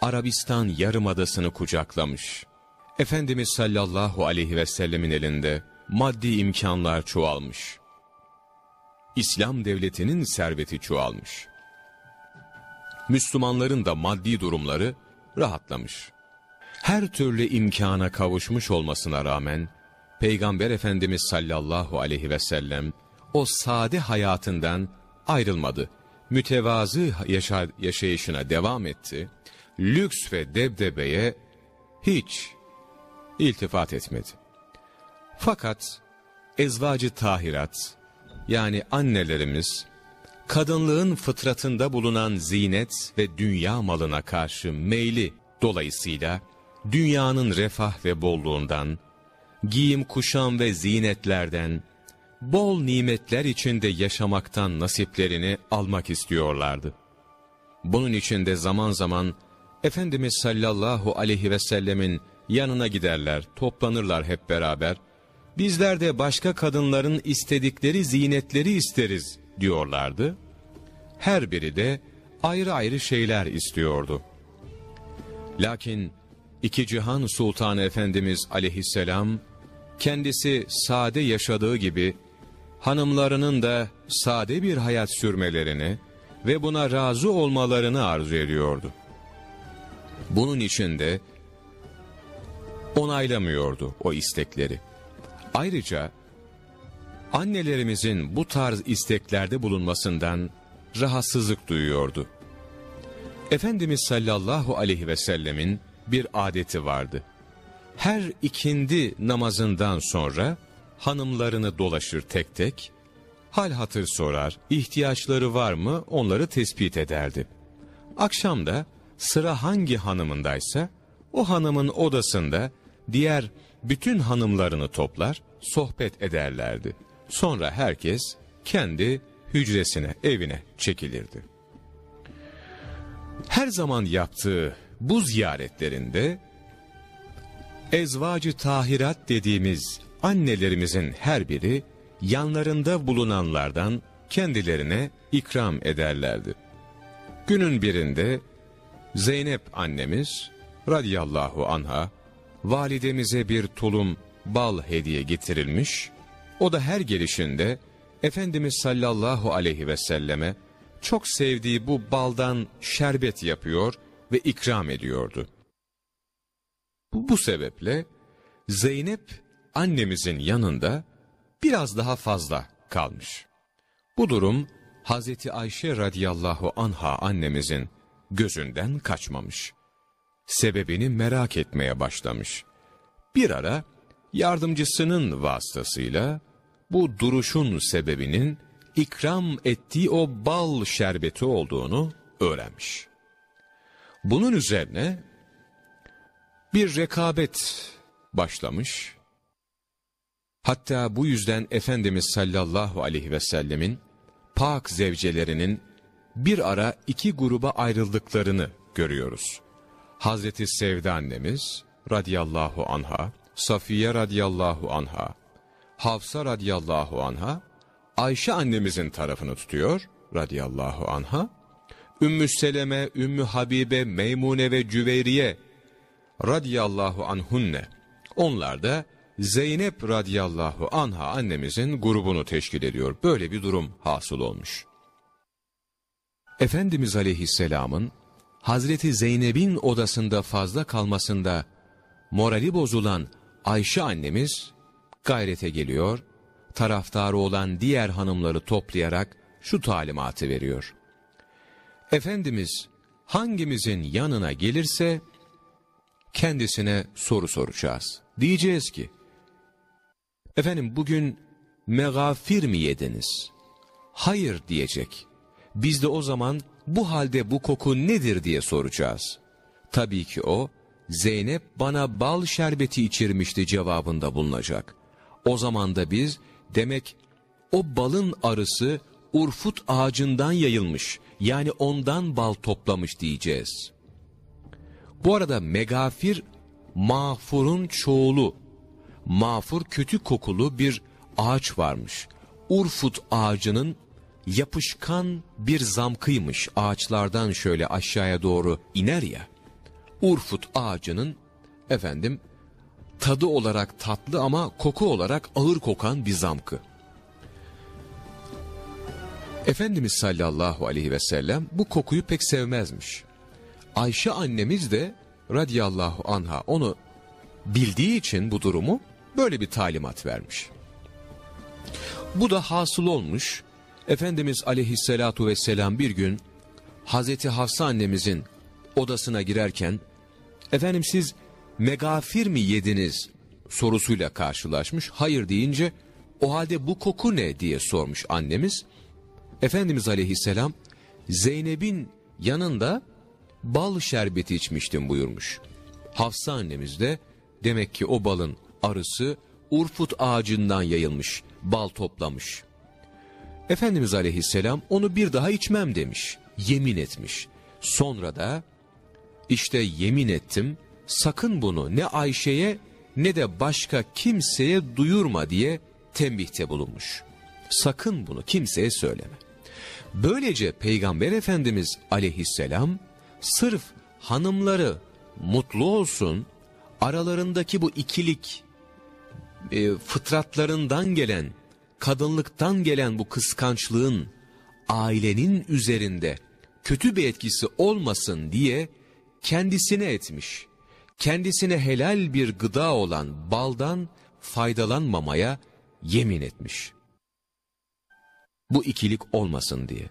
Arabistan yarımadasını kucaklamış. Efendimiz sallallahu aleyhi ve sellemin elinde maddi imkanlar çoğalmış. İslam devletinin serveti çoğalmış. Müslümanların da maddi durumları rahatlamış. Her türlü imkana kavuşmuş olmasına rağmen, Peygamber Efendimiz sallallahu aleyhi ve sellem o sade hayatından ayrılmadı. Mütevazı yaşa yaşayışına devam etti. Lüks ve debdebeye hiç iltifat etmedi. Fakat ezvacı tahirat yani annelerimiz kadınlığın fıtratında bulunan zinet ve dünya malına karşı meyli dolayısıyla dünyanın refah ve bolluğundan, giyim kuşam ve zinetlerden, bol nimetler içinde yaşamaktan nasiplerini almak istiyorlardı. Bunun için de zaman zaman Efendimiz sallallahu aleyhi ve sellemin yanına giderler, toplanırlar hep beraber. Bizler de başka kadınların istedikleri zinetleri isteriz diyorlardı. Her biri de ayrı ayrı şeyler istiyordu. Lakin iki cihan sultanı Efendimiz aleyhisselam, kendisi sade yaşadığı gibi, hanımlarının da sade bir hayat sürmelerini ve buna razı olmalarını arzu ediyordu. Bunun için de onaylamıyordu o istekleri. Ayrıca annelerimizin bu tarz isteklerde bulunmasından rahatsızlık duyuyordu. Efendimiz sallallahu aleyhi ve sellemin bir adeti vardı. Her ikindi namazından sonra hanımlarını dolaşır tek tek, hal hatır sorar, ihtiyaçları var mı onları tespit ederdi. Akşam da sıra hangi hanımındaysa o hanımın odasında diğer bütün hanımlarını toplar, sohbet ederlerdi. Sonra herkes kendi hücresine, evine çekilirdi. Her zaman yaptığı bu ziyaretlerinde ezvacı tahirat dediğimiz annelerimizin her biri yanlarında bulunanlardan kendilerine ikram ederlerdi. Günün birinde Zeynep annemiz radiyallahu anha validemize bir tulum bal hediye getirilmiş. O da her gelişinde Efendimiz sallallahu aleyhi ve selleme çok sevdiği bu baldan şerbet yapıyor ve ikram ediyordu. Bu, sebeple Zeynep annemizin yanında biraz daha fazla kalmış. Bu durum Hazreti Ayşe radiyallahu anha annemizin gözünden kaçmamış. Sebebini merak etmeye başlamış. Bir ara yardımcısının vasıtasıyla bu duruşun sebebinin ikram ettiği o bal şerbeti olduğunu öğrenmiş. Bunun üzerine bir rekabet başlamış. Hatta bu yüzden Efendimiz sallallahu aleyhi ve sellemin pak zevcelerinin bir ara iki gruba ayrıldıklarını görüyoruz. Hazreti Sevda annemiz radiyallahu anha, Safiye radiyallahu anha, Hafsa radiyallahu anha, Ayşe annemizin tarafını tutuyor radiyallahu anha, Ümmü Seleme, Ümmü Habibe, Meymune ve Cüveyriye radiyallahu anhunne. Onlar da Zeynep radiyallahu anha annemizin grubunu teşkil ediyor. Böyle bir durum hasıl olmuş. Efendimiz aleyhisselamın Hazreti Zeynep'in odasında fazla kalmasında morali bozulan Ayşe annemiz gayrete geliyor, taraftarı olan diğer hanımları toplayarak şu talimatı veriyor. Efendimiz hangimizin yanına gelirse kendisine soru soracağız. Diyeceğiz ki, efendim bugün megafir mi yediniz? Hayır diyecek. Biz de o zaman bu halde bu koku nedir diye soracağız. Tabii ki o, Zeynep bana bal şerbeti içirmişti cevabında bulunacak. O zaman da biz, demek o balın arısı urfut ağacından yayılmış, yani ondan bal toplamış diyeceğiz. Bu arada megafir, mağfurun çoğulu. Mağfur kötü kokulu bir ağaç varmış. Urfut ağacının yapışkan bir zamkıymış ağaçlardan şöyle aşağıya doğru iner ya. Urfut ağacının efendim tadı olarak tatlı ama koku olarak ağır kokan bir zamkı. Efendimiz sallallahu aleyhi ve sellem bu kokuyu pek sevmezmiş. Ayşe annemiz de radiyallahu anha onu bildiği için bu durumu böyle bir talimat vermiş. Bu da hasıl olmuş. Efendimiz aleyhissalatu vesselam bir gün Hazreti Hafsa annemizin odasına girerken efendim siz megafir mi yediniz sorusuyla karşılaşmış. Hayır deyince o halde bu koku ne diye sormuş annemiz. Efendimiz aleyhisselam Zeynep'in yanında bal şerbeti içmiştim buyurmuş. Hafsa annemiz de demek ki o balın arısı urfut ağacından yayılmış, bal toplamış. Efendimiz aleyhisselam onu bir daha içmem demiş, yemin etmiş. Sonra da işte yemin ettim sakın bunu ne Ayşe'ye ne de başka kimseye duyurma diye tembihte bulunmuş. Sakın bunu kimseye söyleme. Böylece Peygamber Efendimiz aleyhisselam sırf hanımları mutlu olsun, aralarındaki bu ikilik, e, fıtratlarından gelen, kadınlıktan gelen bu kıskançlığın ailenin üzerinde kötü bir etkisi olmasın diye kendisine etmiş. Kendisine helal bir gıda olan baldan faydalanmamaya yemin etmiş. Bu ikilik olmasın diye.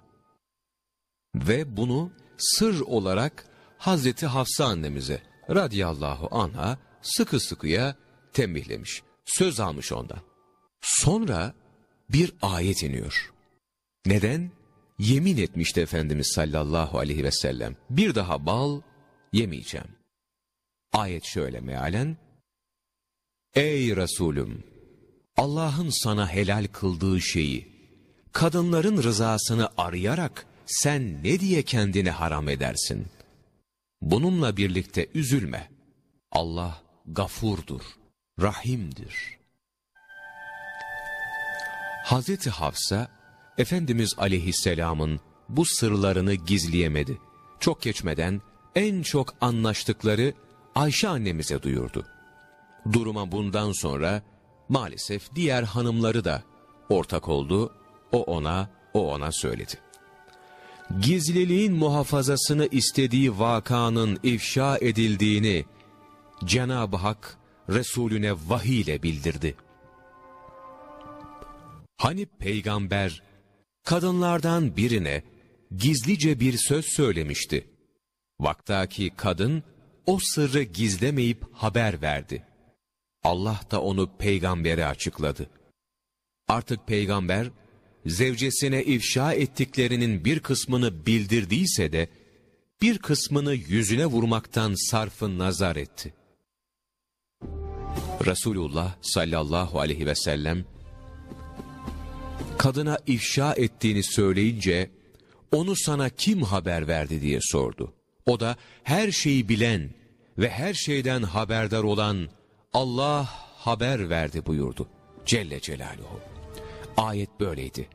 Ve bunu sır olarak Hazreti Hafsa annemize radiyallahu anha sıkı sıkıya tembihlemiş. Söz almış ondan. Sonra bir ayet iniyor. Neden? Yemin etmişti Efendimiz sallallahu aleyhi ve sellem. Bir daha bal yemeyeceğim. Ayet şöyle mealen. Ey Resulüm! Allah'ın sana helal kıldığı şeyi, kadınların rızasını arayarak sen ne diye kendini haram edersin? Bununla birlikte üzülme. Allah gafurdur, rahimdir. Hazreti Hafsa, Efendimiz aleyhisselamın bu sırlarını gizleyemedi. Çok geçmeden en çok anlaştıkları Ayşe annemize duyurdu. Duruma bundan sonra maalesef diğer hanımları da ortak oldu. O ona, o ona söyledi. Gizliliğin muhafazasını istediği vakanın ifşa edildiğini Cenab-ı Hak Resulüne vahiy ile bildirdi. Hani peygamber kadınlardan birine gizlice bir söz söylemişti. Vaktaki kadın o sırrı gizlemeyip haber verdi. Allah da onu peygambere açıkladı. Artık peygamber, zevcesine ifşa ettiklerinin bir kısmını bildirdiyse de, bir kısmını yüzüne vurmaktan sarfı nazar etti. Resulullah sallallahu aleyhi ve sellem, kadına ifşa ettiğini söyleyince, onu sana kim haber verdi diye sordu. O da her şeyi bilen ve her şeyden haberdar olan Allah haber verdi buyurdu. Celle Celaluhu. Ayet böyleydi.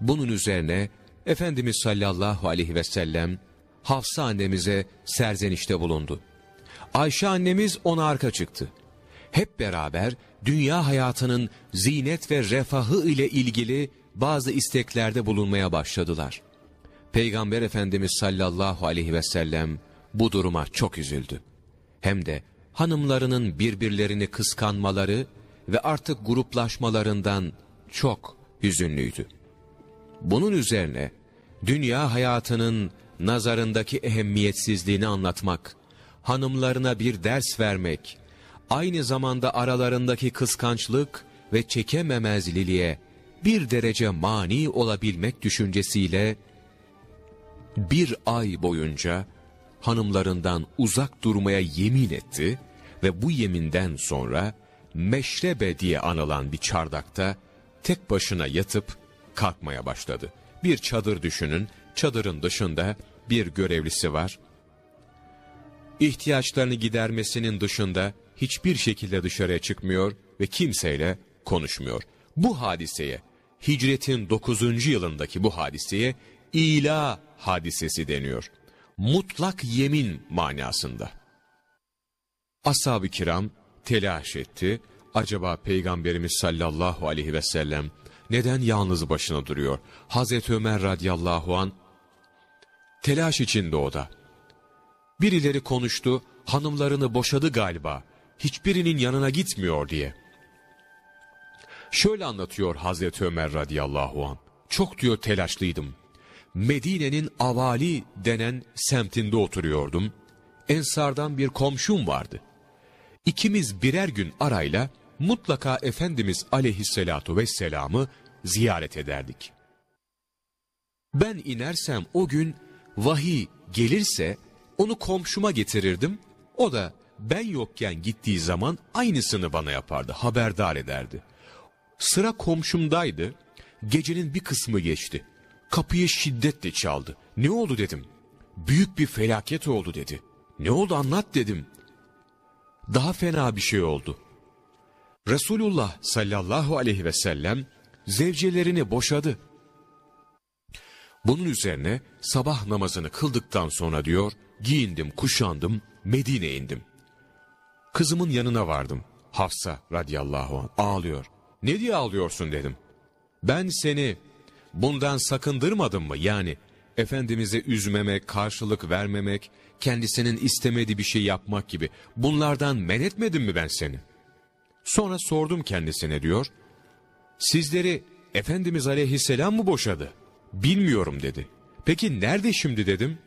Bunun üzerine Efendimiz sallallahu aleyhi ve sellem Hafsa annemize serzenişte bulundu. Ayşe annemiz ona arka çıktı. Hep beraber dünya hayatının zinet ve refahı ile ilgili bazı isteklerde bulunmaya başladılar. Peygamber Efendimiz sallallahu aleyhi ve sellem bu duruma çok üzüldü. Hem de hanımlarının birbirlerini kıskanmaları ve artık gruplaşmalarından çok hüzünlüydü. Bunun üzerine dünya hayatının nazarındaki ehemmiyetsizliğini anlatmak, hanımlarına bir ders vermek, aynı zamanda aralarındaki kıskançlık ve çekememezliliğe bir derece mani olabilmek düşüncesiyle bir ay boyunca hanımlarından uzak durmaya yemin etti ve bu yeminden sonra meşrebe diye anılan bir çardakta tek başına yatıp kalkmaya başladı. Bir çadır düşünün, çadırın dışında bir görevlisi var. İhtiyaçlarını gidermesinin dışında hiçbir şekilde dışarıya çıkmıyor ve kimseyle konuşmuyor. Bu hadiseye, hicretin 9. yılındaki bu hadiseye ila hadisesi deniyor. Mutlak yemin manasında. Ashab-ı kiram telaş etti. Acaba Peygamberimiz sallallahu aleyhi ve sellem neden yalnız başına duruyor? Hazreti Ömer radıyallahu an telaş içinde o da. Birileri konuştu, hanımlarını boşadı galiba. Hiçbirinin yanına gitmiyor diye. Şöyle anlatıyor Hazreti Ömer radıyallahu an. Çok diyor telaşlıydım. Medine'nin Avali denen semtinde oturuyordum. Ensardan bir komşum vardı. İkimiz birer gün arayla mutlaka Efendimiz aleyhissalatu vesselam'ı ziyaret ederdik. Ben inersem o gün vahiy gelirse onu komşuma getirirdim. O da ben yokken gittiği zaman aynısını bana yapardı, haberdar ederdi. Sıra komşumdaydı. Gecenin bir kısmı geçti. Kapıyı şiddetle çaldı. Ne oldu dedim. Büyük bir felaket oldu dedi. Ne oldu anlat dedim. Daha fena bir şey oldu. Resulullah sallallahu aleyhi ve sellem zevcelerini boşadı. Bunun üzerine sabah namazını kıldıktan sonra diyor, giyindim, kuşandım, Medine'ye indim. Kızımın yanına vardım. Hafsa radıyallahu anh ağlıyor. Ne diye ağlıyorsun dedim. Ben seni bundan sakındırmadım mı? Yani Efendimiz'e üzmemek, karşılık vermemek, kendisinin istemediği bir şey yapmak gibi. Bunlardan men etmedim mi ben seni? Sonra sordum kendisine diyor. Sizleri Efendimiz aleyhisselam mı boşadı? Bilmiyorum dedi. Peki nerede şimdi dedim.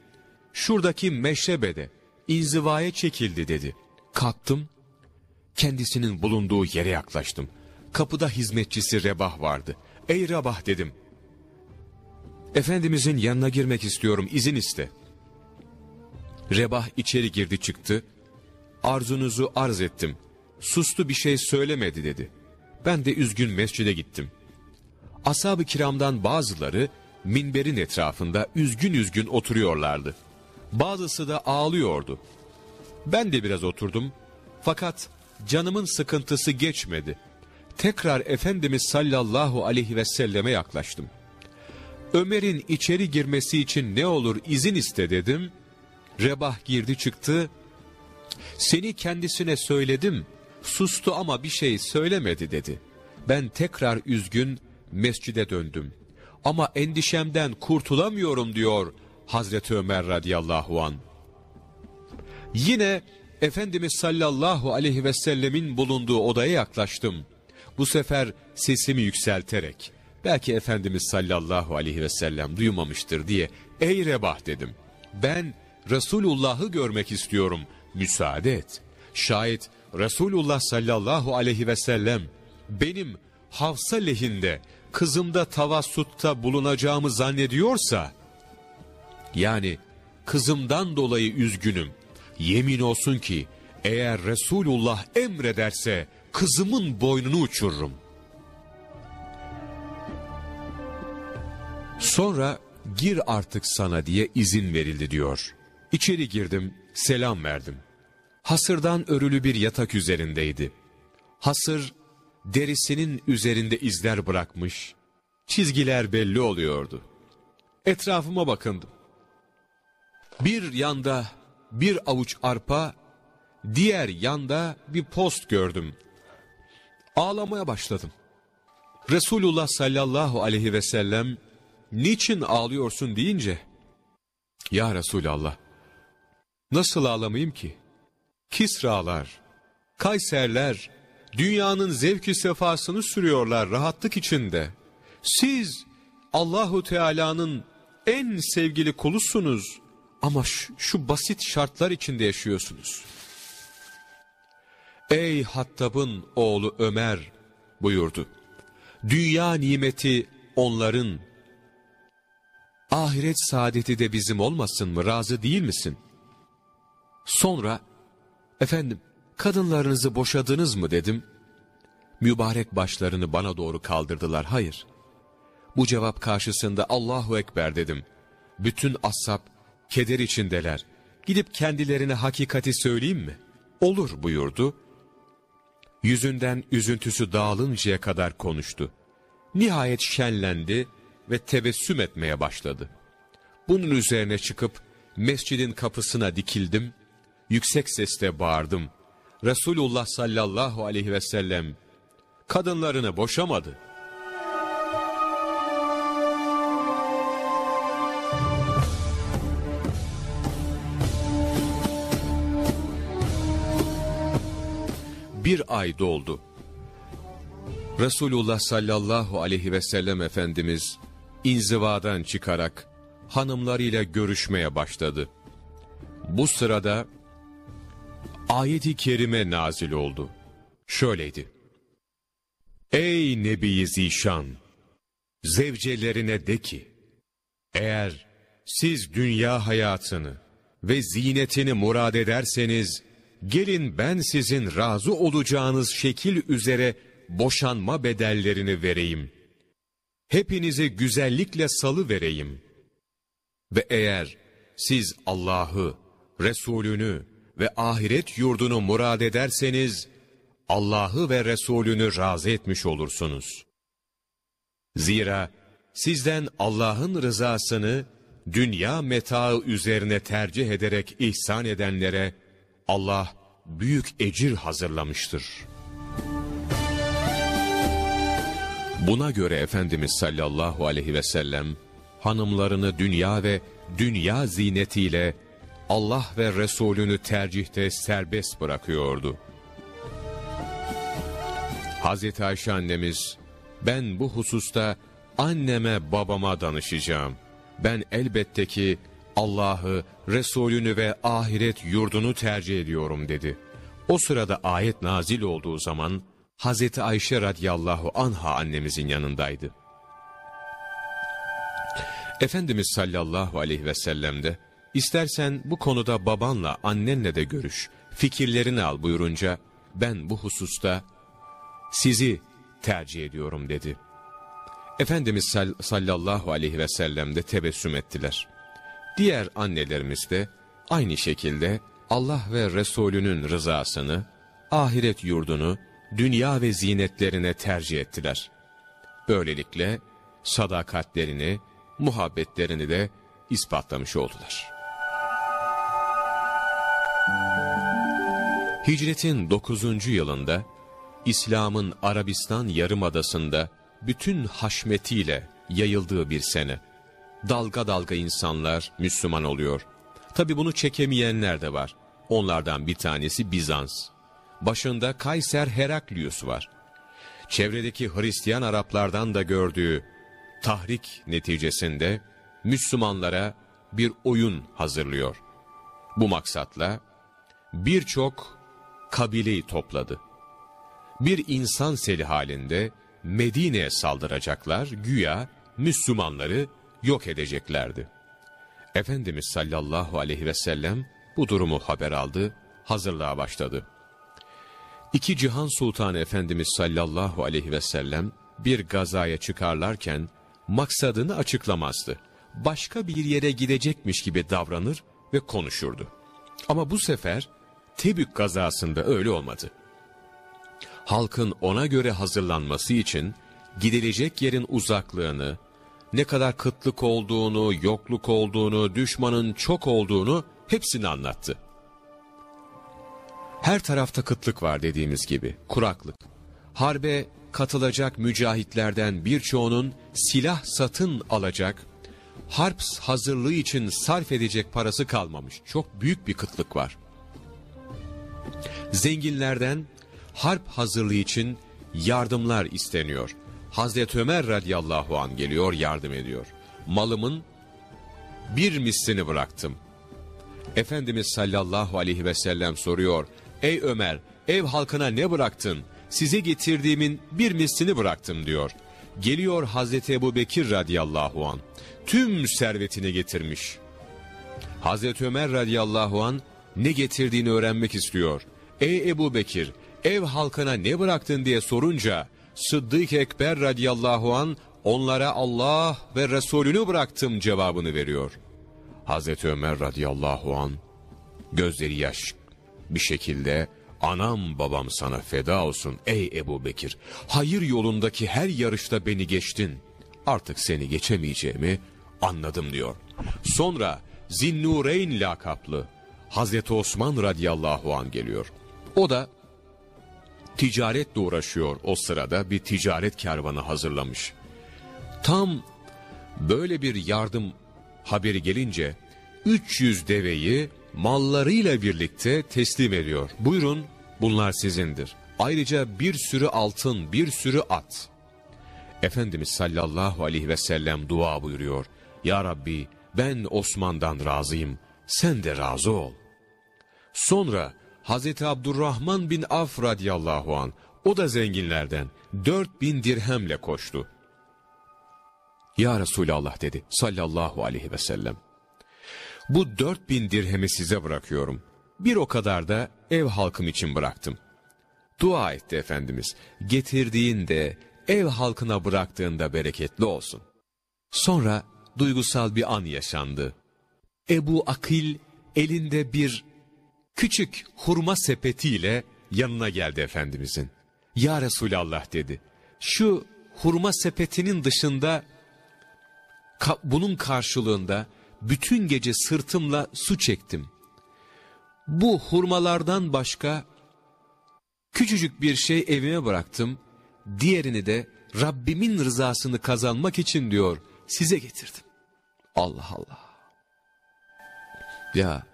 Şuradaki meşrebede inzivaya çekildi dedi. Kalktım, kendisinin bulunduğu yere yaklaştım. Kapıda hizmetçisi Rebah vardı. Ey Rebah dedim. Efendimizin yanına girmek istiyorum, izin iste. Rebah içeri girdi çıktı. Arzunuzu arz ettim. Sustu bir şey söylemedi dedi. Ben de üzgün mescide gittim. Ashab-ı kiramdan bazıları minberin etrafında üzgün üzgün oturuyorlardı. Bazısı da ağlıyordu. Ben de biraz oturdum. Fakat canımın sıkıntısı geçmedi. Tekrar Efendimiz sallallahu aleyhi ve selleme yaklaştım. Ömer'in içeri girmesi için ne olur izin iste dedim. Rebah girdi çıktı. Seni kendisine söyledim. Sustu ama bir şey söylemedi dedi. Ben tekrar üzgün mescide döndüm. Ama endişemden kurtulamıyorum diyor Hazreti Ömer radıyallahu an. Yine Efendimiz sallallahu aleyhi ve sellemin bulunduğu odaya yaklaştım. Bu sefer sesimi yükselterek, belki Efendimiz sallallahu aleyhi ve sellem duymamıştır diye, ey Rebah dedim. Ben Resulullah'ı görmek istiyorum, müsaade et. Şayet Resulullah sallallahu aleyhi ve sellem benim Hafsa lehinde kızımda tavassutta bulunacağımı zannediyorsa, yani kızımdan dolayı üzgünüm, yemin olsun ki eğer Resulullah emrederse kızımın boynunu uçururum. Sonra gir artık sana diye izin verildi diyor. İçeri girdim, selam verdim. Hasırdan örülü bir yatak üzerindeydi. Hasır, derisinin üzerinde izler bırakmış, çizgiler belli oluyordu. Etrafıma bakındım. Bir yanda bir avuç arpa, diğer yanda bir post gördüm. Ağlamaya başladım. Resulullah sallallahu aleyhi ve sellem, niçin ağlıyorsun deyince, Ya Resulallah, nasıl ağlamayayım ki? Kisralar, Kayserler, dünyanın zevki sefasını sürüyorlar rahatlık içinde. Siz Allahu Teala'nın en sevgili kulusunuz ama şu, basit şartlar içinde yaşıyorsunuz. Ey Hattab'ın oğlu Ömer buyurdu. Dünya nimeti onların, ahiret saadeti de bizim olmasın mı razı değil misin? Sonra, efendim kadınlarınızı boşadınız mı dedim. Mübarek başlarını bana doğru kaldırdılar. Hayır. Bu cevap karşısında Allahu Ekber dedim. Bütün ashab keder içindeler. Gidip kendilerine hakikati söyleyeyim mi? Olur buyurdu. Yüzünden üzüntüsü dağılıncaya kadar konuştu. Nihayet şenlendi ve tebessüm etmeye başladı. Bunun üzerine çıkıp mescidin kapısına dikildim, yüksek sesle bağırdım. Resulullah sallallahu aleyhi ve sellem kadınlarını boşamadı. Bir ay doldu. Resulullah sallallahu aleyhi ve sellem Efendimiz inzivadan çıkarak hanımlarıyla görüşmeye başladı. Bu sırada ayeti kerime nazil oldu. Şöyleydi. Ey Nebi Zişan! Zevcelerine de ki, eğer siz dünya hayatını ve zinetini murad ederseniz, gelin ben sizin razı olacağınız şekil üzere boşanma bedellerini vereyim. Hepinizi güzellikle salı vereyim. Ve eğer siz Allah'ı, Resulünü ve ahiret yurdunu murad ederseniz, Allah'ı ve Resulünü razı etmiş olursunuz. Zira sizden Allah'ın rızasını dünya metaı üzerine tercih ederek ihsan edenlere Allah büyük ecir hazırlamıştır. Buna göre Efendimiz sallallahu aleyhi ve sellem hanımlarını dünya ve dünya zinetiyle Allah ve Resulünü tercihte serbest bırakıyordu. Hazreti Ayşe annemiz, ben bu hususta anneme babama danışacağım. ben elbette ki Allah'ı, Resulünü ve ahiret yurdunu tercih ediyorum dedi. O sırada ayet nazil olduğu zaman Hazreti Ayşe radıyallahu anha annemizin yanındaydı. Efendimiz sallallahu aleyhi ve sellem de istersen bu konuda babanla annenle de görüş, fikirlerini al buyurunca ben bu hususta sizi tercih ediyorum dedi. Efendimiz sallallahu aleyhi ve sellem de tebessüm ettiler. Diğer annelerimiz de aynı şekilde Allah ve Resulünün rızasını, ahiret yurdunu, dünya ve zinetlerine tercih ettiler. Böylelikle sadakatlerini, muhabbetlerini de ispatlamış oldular. Hicretin 9. yılında İslam'ın Arabistan yarımadasında bütün haşmetiyle yayıldığı bir sene. Dalga dalga insanlar Müslüman oluyor. Tabi bunu çekemeyenler de var. Onlardan bir tanesi Bizans. Başında Kayser Heraklius var. Çevredeki Hristiyan Araplardan da gördüğü tahrik neticesinde Müslümanlara bir oyun hazırlıyor. Bu maksatla birçok kabileyi topladı. Bir insan seli halinde Medine'ye saldıracaklar, güya Müslümanları yok edeceklerdi. Efendimiz sallallahu aleyhi ve sellem bu durumu haber aldı, hazırlığa başladı. İki Cihan Sultanı Efendimiz sallallahu aleyhi ve sellem bir gazaya çıkarlarken maksadını açıklamazdı. Başka bir yere gidecekmiş gibi davranır ve konuşurdu. Ama bu sefer Tebük gazasında öyle olmadı. Halkın ona göre hazırlanması için gidilecek yerin uzaklığını, ne kadar kıtlık olduğunu, yokluk olduğunu, düşmanın çok olduğunu hepsini anlattı. Her tarafta kıtlık var dediğimiz gibi, kuraklık. Harbe katılacak mücahitlerden birçoğunun silah satın alacak, harp hazırlığı için sarf edecek parası kalmamış. Çok büyük bir kıtlık var. Zenginlerden harp hazırlığı için yardımlar isteniyor. Hazreti Ömer radıyallahu an geliyor yardım ediyor. Malımın bir mislini bıraktım. Efendimiz sallallahu aleyhi ve sellem soruyor. Ey Ömer ev halkına ne bıraktın? Size getirdiğimin bir mislini bıraktım diyor. Geliyor Hazreti Ebu Bekir radıyallahu an. Tüm servetini getirmiş. Hazreti Ömer radıyallahu an ne getirdiğini öğrenmek istiyor. Ey Ebu Bekir ev halkına ne bıraktın diye sorunca Sıddık Ekber radıyallahu an onlara Allah ve Resulünü bıraktım cevabını veriyor. Hazreti Ömer radıyallahu an gözleri yaş bir şekilde anam babam sana feda olsun ey Ebu Bekir. Hayır yolundaki her yarışta beni geçtin. Artık seni geçemeyeceğimi anladım diyor. Sonra Zinnureyn lakaplı Hazreti Osman radıyallahu an geliyor. O da ticaretle uğraşıyor o sırada bir ticaret kervanı hazırlamış. Tam böyle bir yardım haberi gelince 300 deveyi mallarıyla birlikte teslim ediyor. Buyurun bunlar sizindir. Ayrıca bir sürü altın, bir sürü at. Efendimiz sallallahu aleyhi ve sellem dua buyuruyor. Ya Rabbi ben Osman'dan razıyım, sen de razı ol. Sonra Hazreti Abdurrahman bin Af radiyallahu an o da zenginlerden dört bin dirhemle koştu. Ya Resulallah dedi sallallahu aleyhi ve sellem. Bu dört bin dirhemi size bırakıyorum. Bir o kadar da ev halkım için bıraktım. Dua etti Efendimiz. Getirdiğinde ev halkına bıraktığında bereketli olsun. Sonra duygusal bir an yaşandı. Ebu Akil elinde bir küçük hurma sepetiyle yanına geldi Efendimizin. Ya Resulallah dedi. Şu hurma sepetinin dışında ka bunun karşılığında bütün gece sırtımla su çektim. Bu hurmalardan başka küçücük bir şey evime bıraktım. Diğerini de Rabbimin rızasını kazanmak için diyor size getirdim. Allah Allah. Ya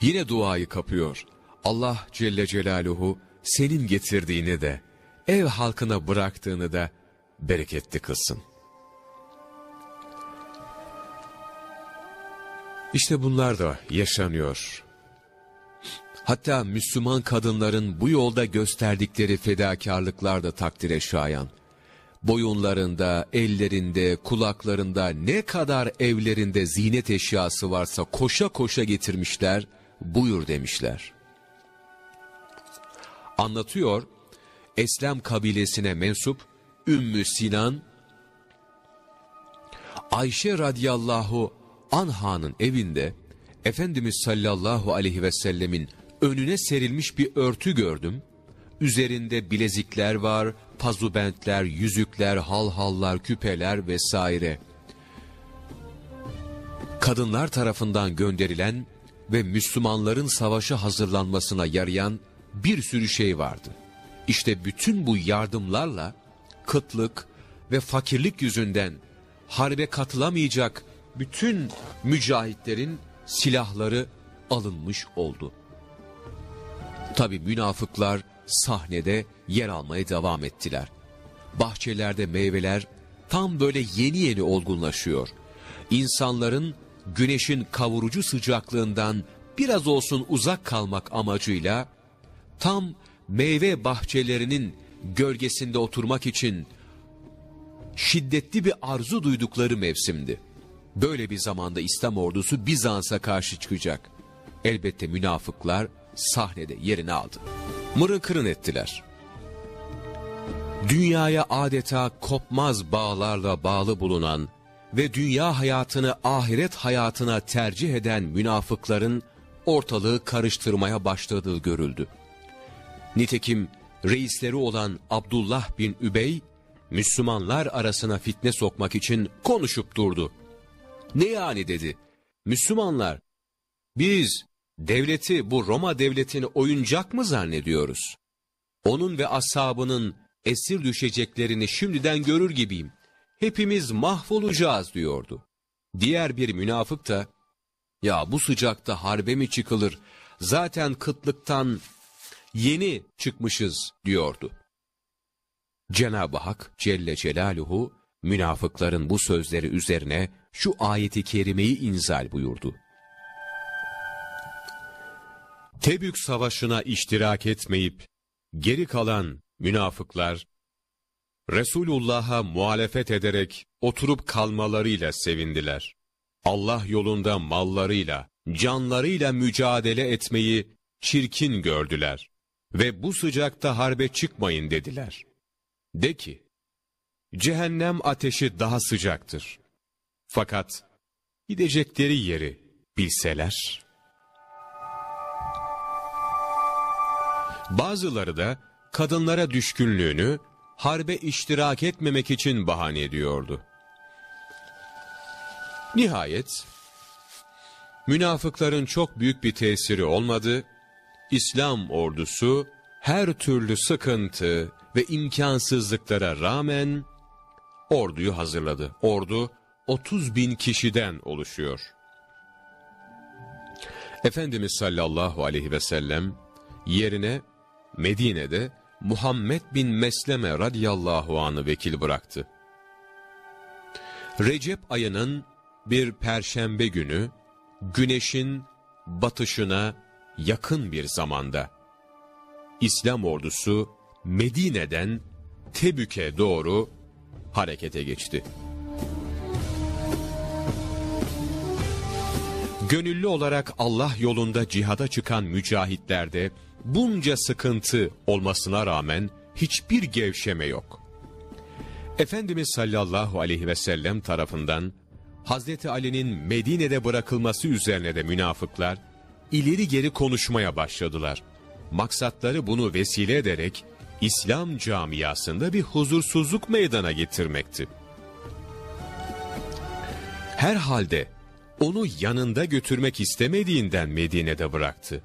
Yine duayı kapıyor. Allah Celle Celaluhu senin getirdiğini de ev halkına bıraktığını da bereketli kılsın. İşte bunlar da yaşanıyor. Hatta Müslüman kadınların bu yolda gösterdikleri fedakarlıklar da takdire şayan. Boyunlarında, ellerinde, kulaklarında ne kadar evlerinde zinet eşyası varsa koşa koşa getirmişler, buyur demişler. Anlatıyor, Eslem kabilesine mensup Ümmü Sinan, Ayşe radıyallahu anhanın evinde Efendimiz sallallahu aleyhi ve sellemin önüne serilmiş bir örtü gördüm. Üzerinde bilezikler var, pazubentler, yüzükler, halhallar, küpeler vesaire. Kadınlar tarafından gönderilen ve Müslümanların savaşa hazırlanmasına yarayan bir sürü şey vardı. İşte bütün bu yardımlarla kıtlık ve fakirlik yüzünden harbe katılamayacak bütün mücahitlerin silahları alınmış oldu. Tabi münafıklar sahnede yer almaya devam ettiler. Bahçelerde meyveler tam böyle yeni yeni olgunlaşıyor. İnsanların güneşin kavurucu sıcaklığından biraz olsun uzak kalmak amacıyla tam meyve bahçelerinin gölgesinde oturmak için şiddetli bir arzu duydukları mevsimdi. Böyle bir zamanda İslam ordusu Bizans'a karşı çıkacak. Elbette münafıklar sahnede yerini aldı. Mırın kırın ettiler. Dünyaya adeta kopmaz bağlarla bağlı bulunan ve dünya hayatını ahiret hayatına tercih eden münafıkların ortalığı karıştırmaya başladığı görüldü. Nitekim reisleri olan Abdullah bin Übey, Müslümanlar arasına fitne sokmak için konuşup durdu. Ne yani dedi. Müslümanlar, biz devleti bu Roma devletini oyuncak mı zannediyoruz? Onun ve ashabının esir düşeceklerini şimdiden görür gibiyim. Hepimiz mahvolacağız diyordu. Diğer bir münafık da, ya bu sıcakta harbe mi çıkılır, zaten kıtlıktan yeni çıkmışız diyordu. Cenab-ı Hak Celle Celaluhu münafıkların bu sözleri üzerine şu ayeti kerimeyi inzal buyurdu. Tebük savaşına iştirak etmeyip geri kalan münafıklar Resulullah'a muhalefet ederek oturup kalmalarıyla sevindiler. Allah yolunda mallarıyla, canlarıyla mücadele etmeyi çirkin gördüler ve bu sıcakta harbe çıkmayın dediler. De ki, cehennem ateşi daha sıcaktır. Fakat gidecekleri yeri bilseler. Bazıları da kadınlara düşkünlüğünü harbe iştirak etmemek için bahane ediyordu. Nihayet münafıkların çok büyük bir tesiri olmadı. İslam ordusu her türlü sıkıntı ve imkansızlıklara rağmen orduyu hazırladı. Ordu 30 bin kişiden oluşuyor. Efendimiz sallallahu aleyhi ve sellem yerine Medine'de Muhammed bin Mesleme radıyallahu anı vekil bıraktı. Recep ayının bir perşembe günü güneşin batışına yakın bir zamanda İslam ordusu Medine'den Tebük'e doğru harekete geçti. Gönüllü olarak Allah yolunda cihada çıkan mücahitlerde bunca sıkıntı olmasına rağmen hiçbir gevşeme yok. Efendimiz sallallahu aleyhi ve sellem tarafından Hazreti Ali'nin Medine'de bırakılması üzerine de münafıklar ileri geri konuşmaya başladılar. Maksatları bunu vesile ederek İslam camiasında bir huzursuzluk meydana getirmekti. Herhalde onu yanında götürmek istemediğinden Medine'de bıraktı.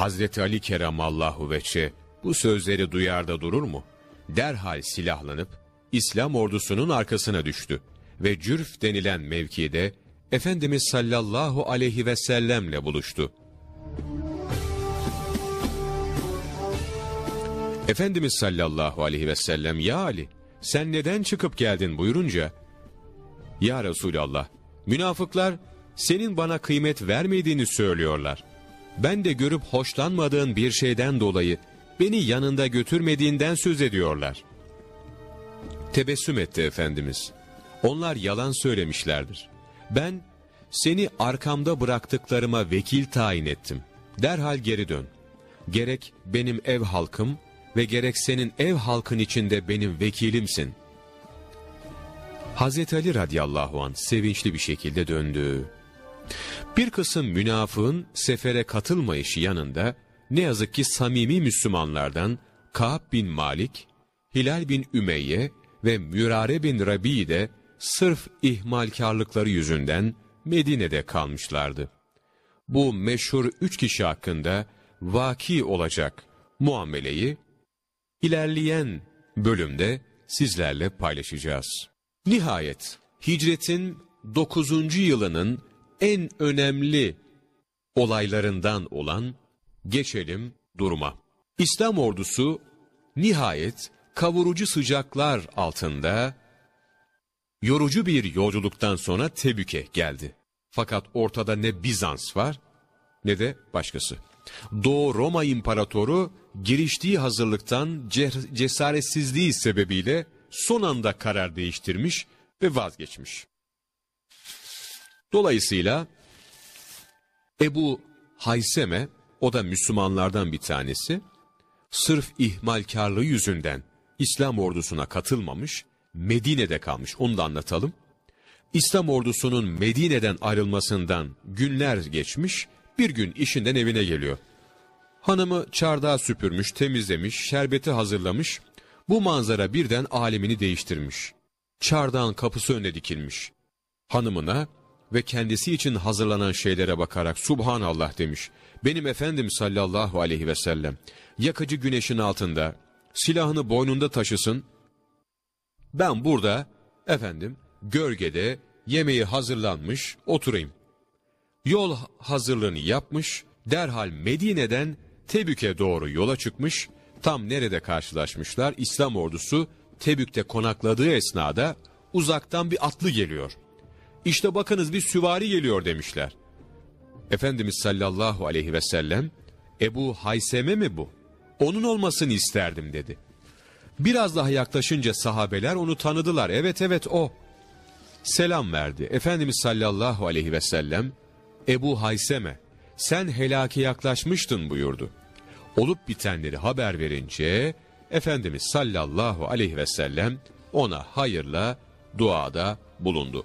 Hazreti Ali Keremallahu veçe bu sözleri duyar da durur mu? Derhal silahlanıp İslam ordusunun arkasına düştü ve cürf denilen mevkide Efendimiz sallallahu aleyhi ve sellemle buluştu. Efendimiz sallallahu aleyhi ve sellem ya Ali sen neden çıkıp geldin buyurunca Ya Resulallah münafıklar senin bana kıymet vermediğini söylüyorlar. Ben de görüp hoşlanmadığın bir şeyden dolayı beni yanında götürmediğinden söz ediyorlar. Tebessüm etti Efendimiz. Onlar yalan söylemişlerdir. Ben seni arkamda bıraktıklarıma vekil tayin ettim. Derhal geri dön. Gerek benim ev halkım ve gerek senin ev halkın içinde benim vekilimsin. Hazreti Ali radıyallahu an sevinçli bir şekilde döndü. Bir kısım münafığın sefere katılmayışı yanında ne yazık ki samimi Müslümanlardan Ka'b bin Malik, Hilal bin Ümeyye ve Mürare bin Rabi de sırf ihmalkarlıkları yüzünden Medine'de kalmışlardı. Bu meşhur üç kişi hakkında vaki olacak muameleyi ilerleyen bölümde sizlerle paylaşacağız. Nihayet hicretin 9. yılının en önemli olaylarından olan geçelim duruma. İslam ordusu nihayet kavurucu sıcaklar altında yorucu bir yolculuktan sonra Tebük'e geldi. Fakat ortada ne Bizans var ne de başkası. Doğu Roma İmparatoru giriştiği hazırlıktan cesaretsizliği sebebiyle son anda karar değiştirmiş ve vazgeçmiş. Dolayısıyla Ebu Hayseme, o da Müslümanlardan bir tanesi, sırf ihmalkarlığı yüzünden İslam ordusuna katılmamış, Medine'de kalmış. Onu da anlatalım. İslam ordusunun Medine'den ayrılmasından günler geçmiş, bir gün işinden evine geliyor. Hanımı çardağı süpürmüş, temizlemiş, şerbeti hazırlamış. Bu manzara birden alemini değiştirmiş. Çardağın kapısı önüne dikilmiş. Hanımına ve kendisi için hazırlanan şeylere bakarak Subhanallah demiş. Benim Efendim sallallahu aleyhi ve sellem yakıcı güneşin altında silahını boynunda taşısın. Ben burada efendim gölgede yemeği hazırlanmış oturayım. Yol hazırlığını yapmış derhal Medine'den Tebük'e doğru yola çıkmış. Tam nerede karşılaşmışlar? İslam ordusu Tebük'te konakladığı esnada uzaktan bir atlı geliyor. İşte bakınız bir süvari geliyor demişler. Efendimiz sallallahu aleyhi ve sellem Ebu Hayseme mi bu? Onun olmasını isterdim dedi. Biraz daha yaklaşınca sahabeler onu tanıdılar. Evet evet o. Selam verdi. Efendimiz sallallahu aleyhi ve sellem Ebu Hayseme sen helake yaklaşmıştın buyurdu. Olup bitenleri haber verince Efendimiz sallallahu aleyhi ve sellem ona hayırla duada bulundu.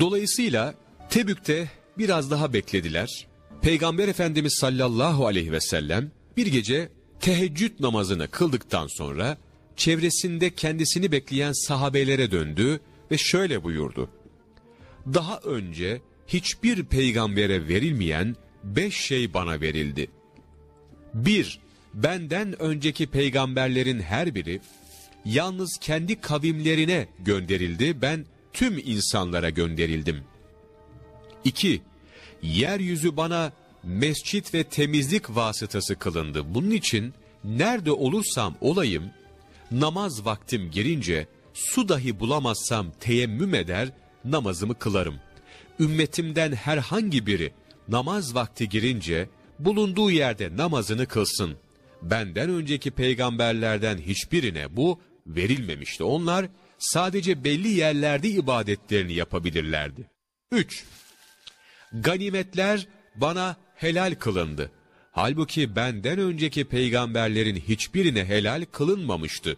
Dolayısıyla Tebük'te biraz daha beklediler. Peygamber Efendimiz sallallahu aleyhi ve sellem bir gece teheccüd namazını kıldıktan sonra çevresinde kendisini bekleyen sahabelere döndü ve şöyle buyurdu. Daha önce hiçbir peygambere verilmeyen beş şey bana verildi. Bir, benden önceki peygamberlerin her biri yalnız kendi kavimlerine gönderildi, ben tüm insanlara gönderildim. 2. Yeryüzü bana mescit ve temizlik vasıtası kılındı. Bunun için nerede olursam olayım, namaz vaktim girince su dahi bulamazsam teyemmüm eder, namazımı kılarım. Ümmetimden herhangi biri namaz vakti girince bulunduğu yerde namazını kılsın. Benden önceki peygamberlerden hiçbirine bu verilmemişti. Onlar sadece belli yerlerde ibadetlerini yapabilirlerdi. 3. Ganimetler bana helal kılındı. Halbuki benden önceki peygamberlerin hiçbirine helal kılınmamıştı.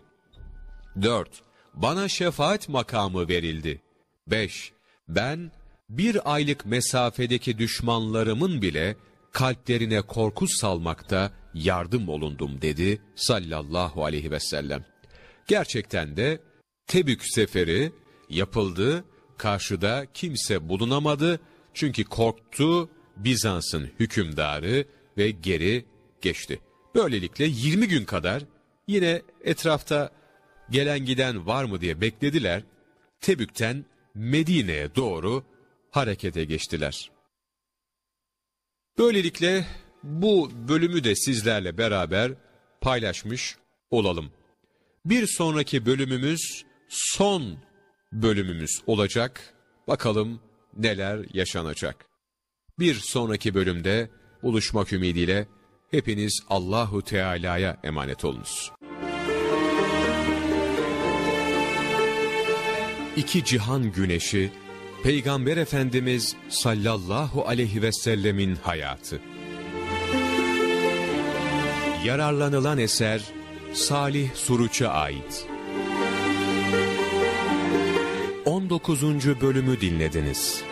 4. Bana şefaat makamı verildi. 5. Ben bir aylık mesafedeki düşmanlarımın bile kalplerine korku salmakta yardım olundum dedi sallallahu aleyhi ve sellem. Gerçekten de Tebük seferi yapıldı, karşıda kimse bulunamadı çünkü korktu Bizans'ın hükümdarı ve geri geçti. Böylelikle 20 gün kadar yine etrafta gelen giden var mı diye beklediler. Tebük'ten Medine'ye doğru harekete geçtiler. Böylelikle bu bölümü de sizlerle beraber paylaşmış olalım. Bir sonraki bölümümüz son bölümümüz olacak. Bakalım neler yaşanacak. Bir sonraki bölümde buluşmak ümidiyle hepiniz Allahu Teala'ya emanet olunuz. İki cihan güneşi Peygamber Efendimiz sallallahu aleyhi ve sellemin hayatı. Yararlanılan eser Salih Suruç'a ait. 19. bölümü dinlediniz.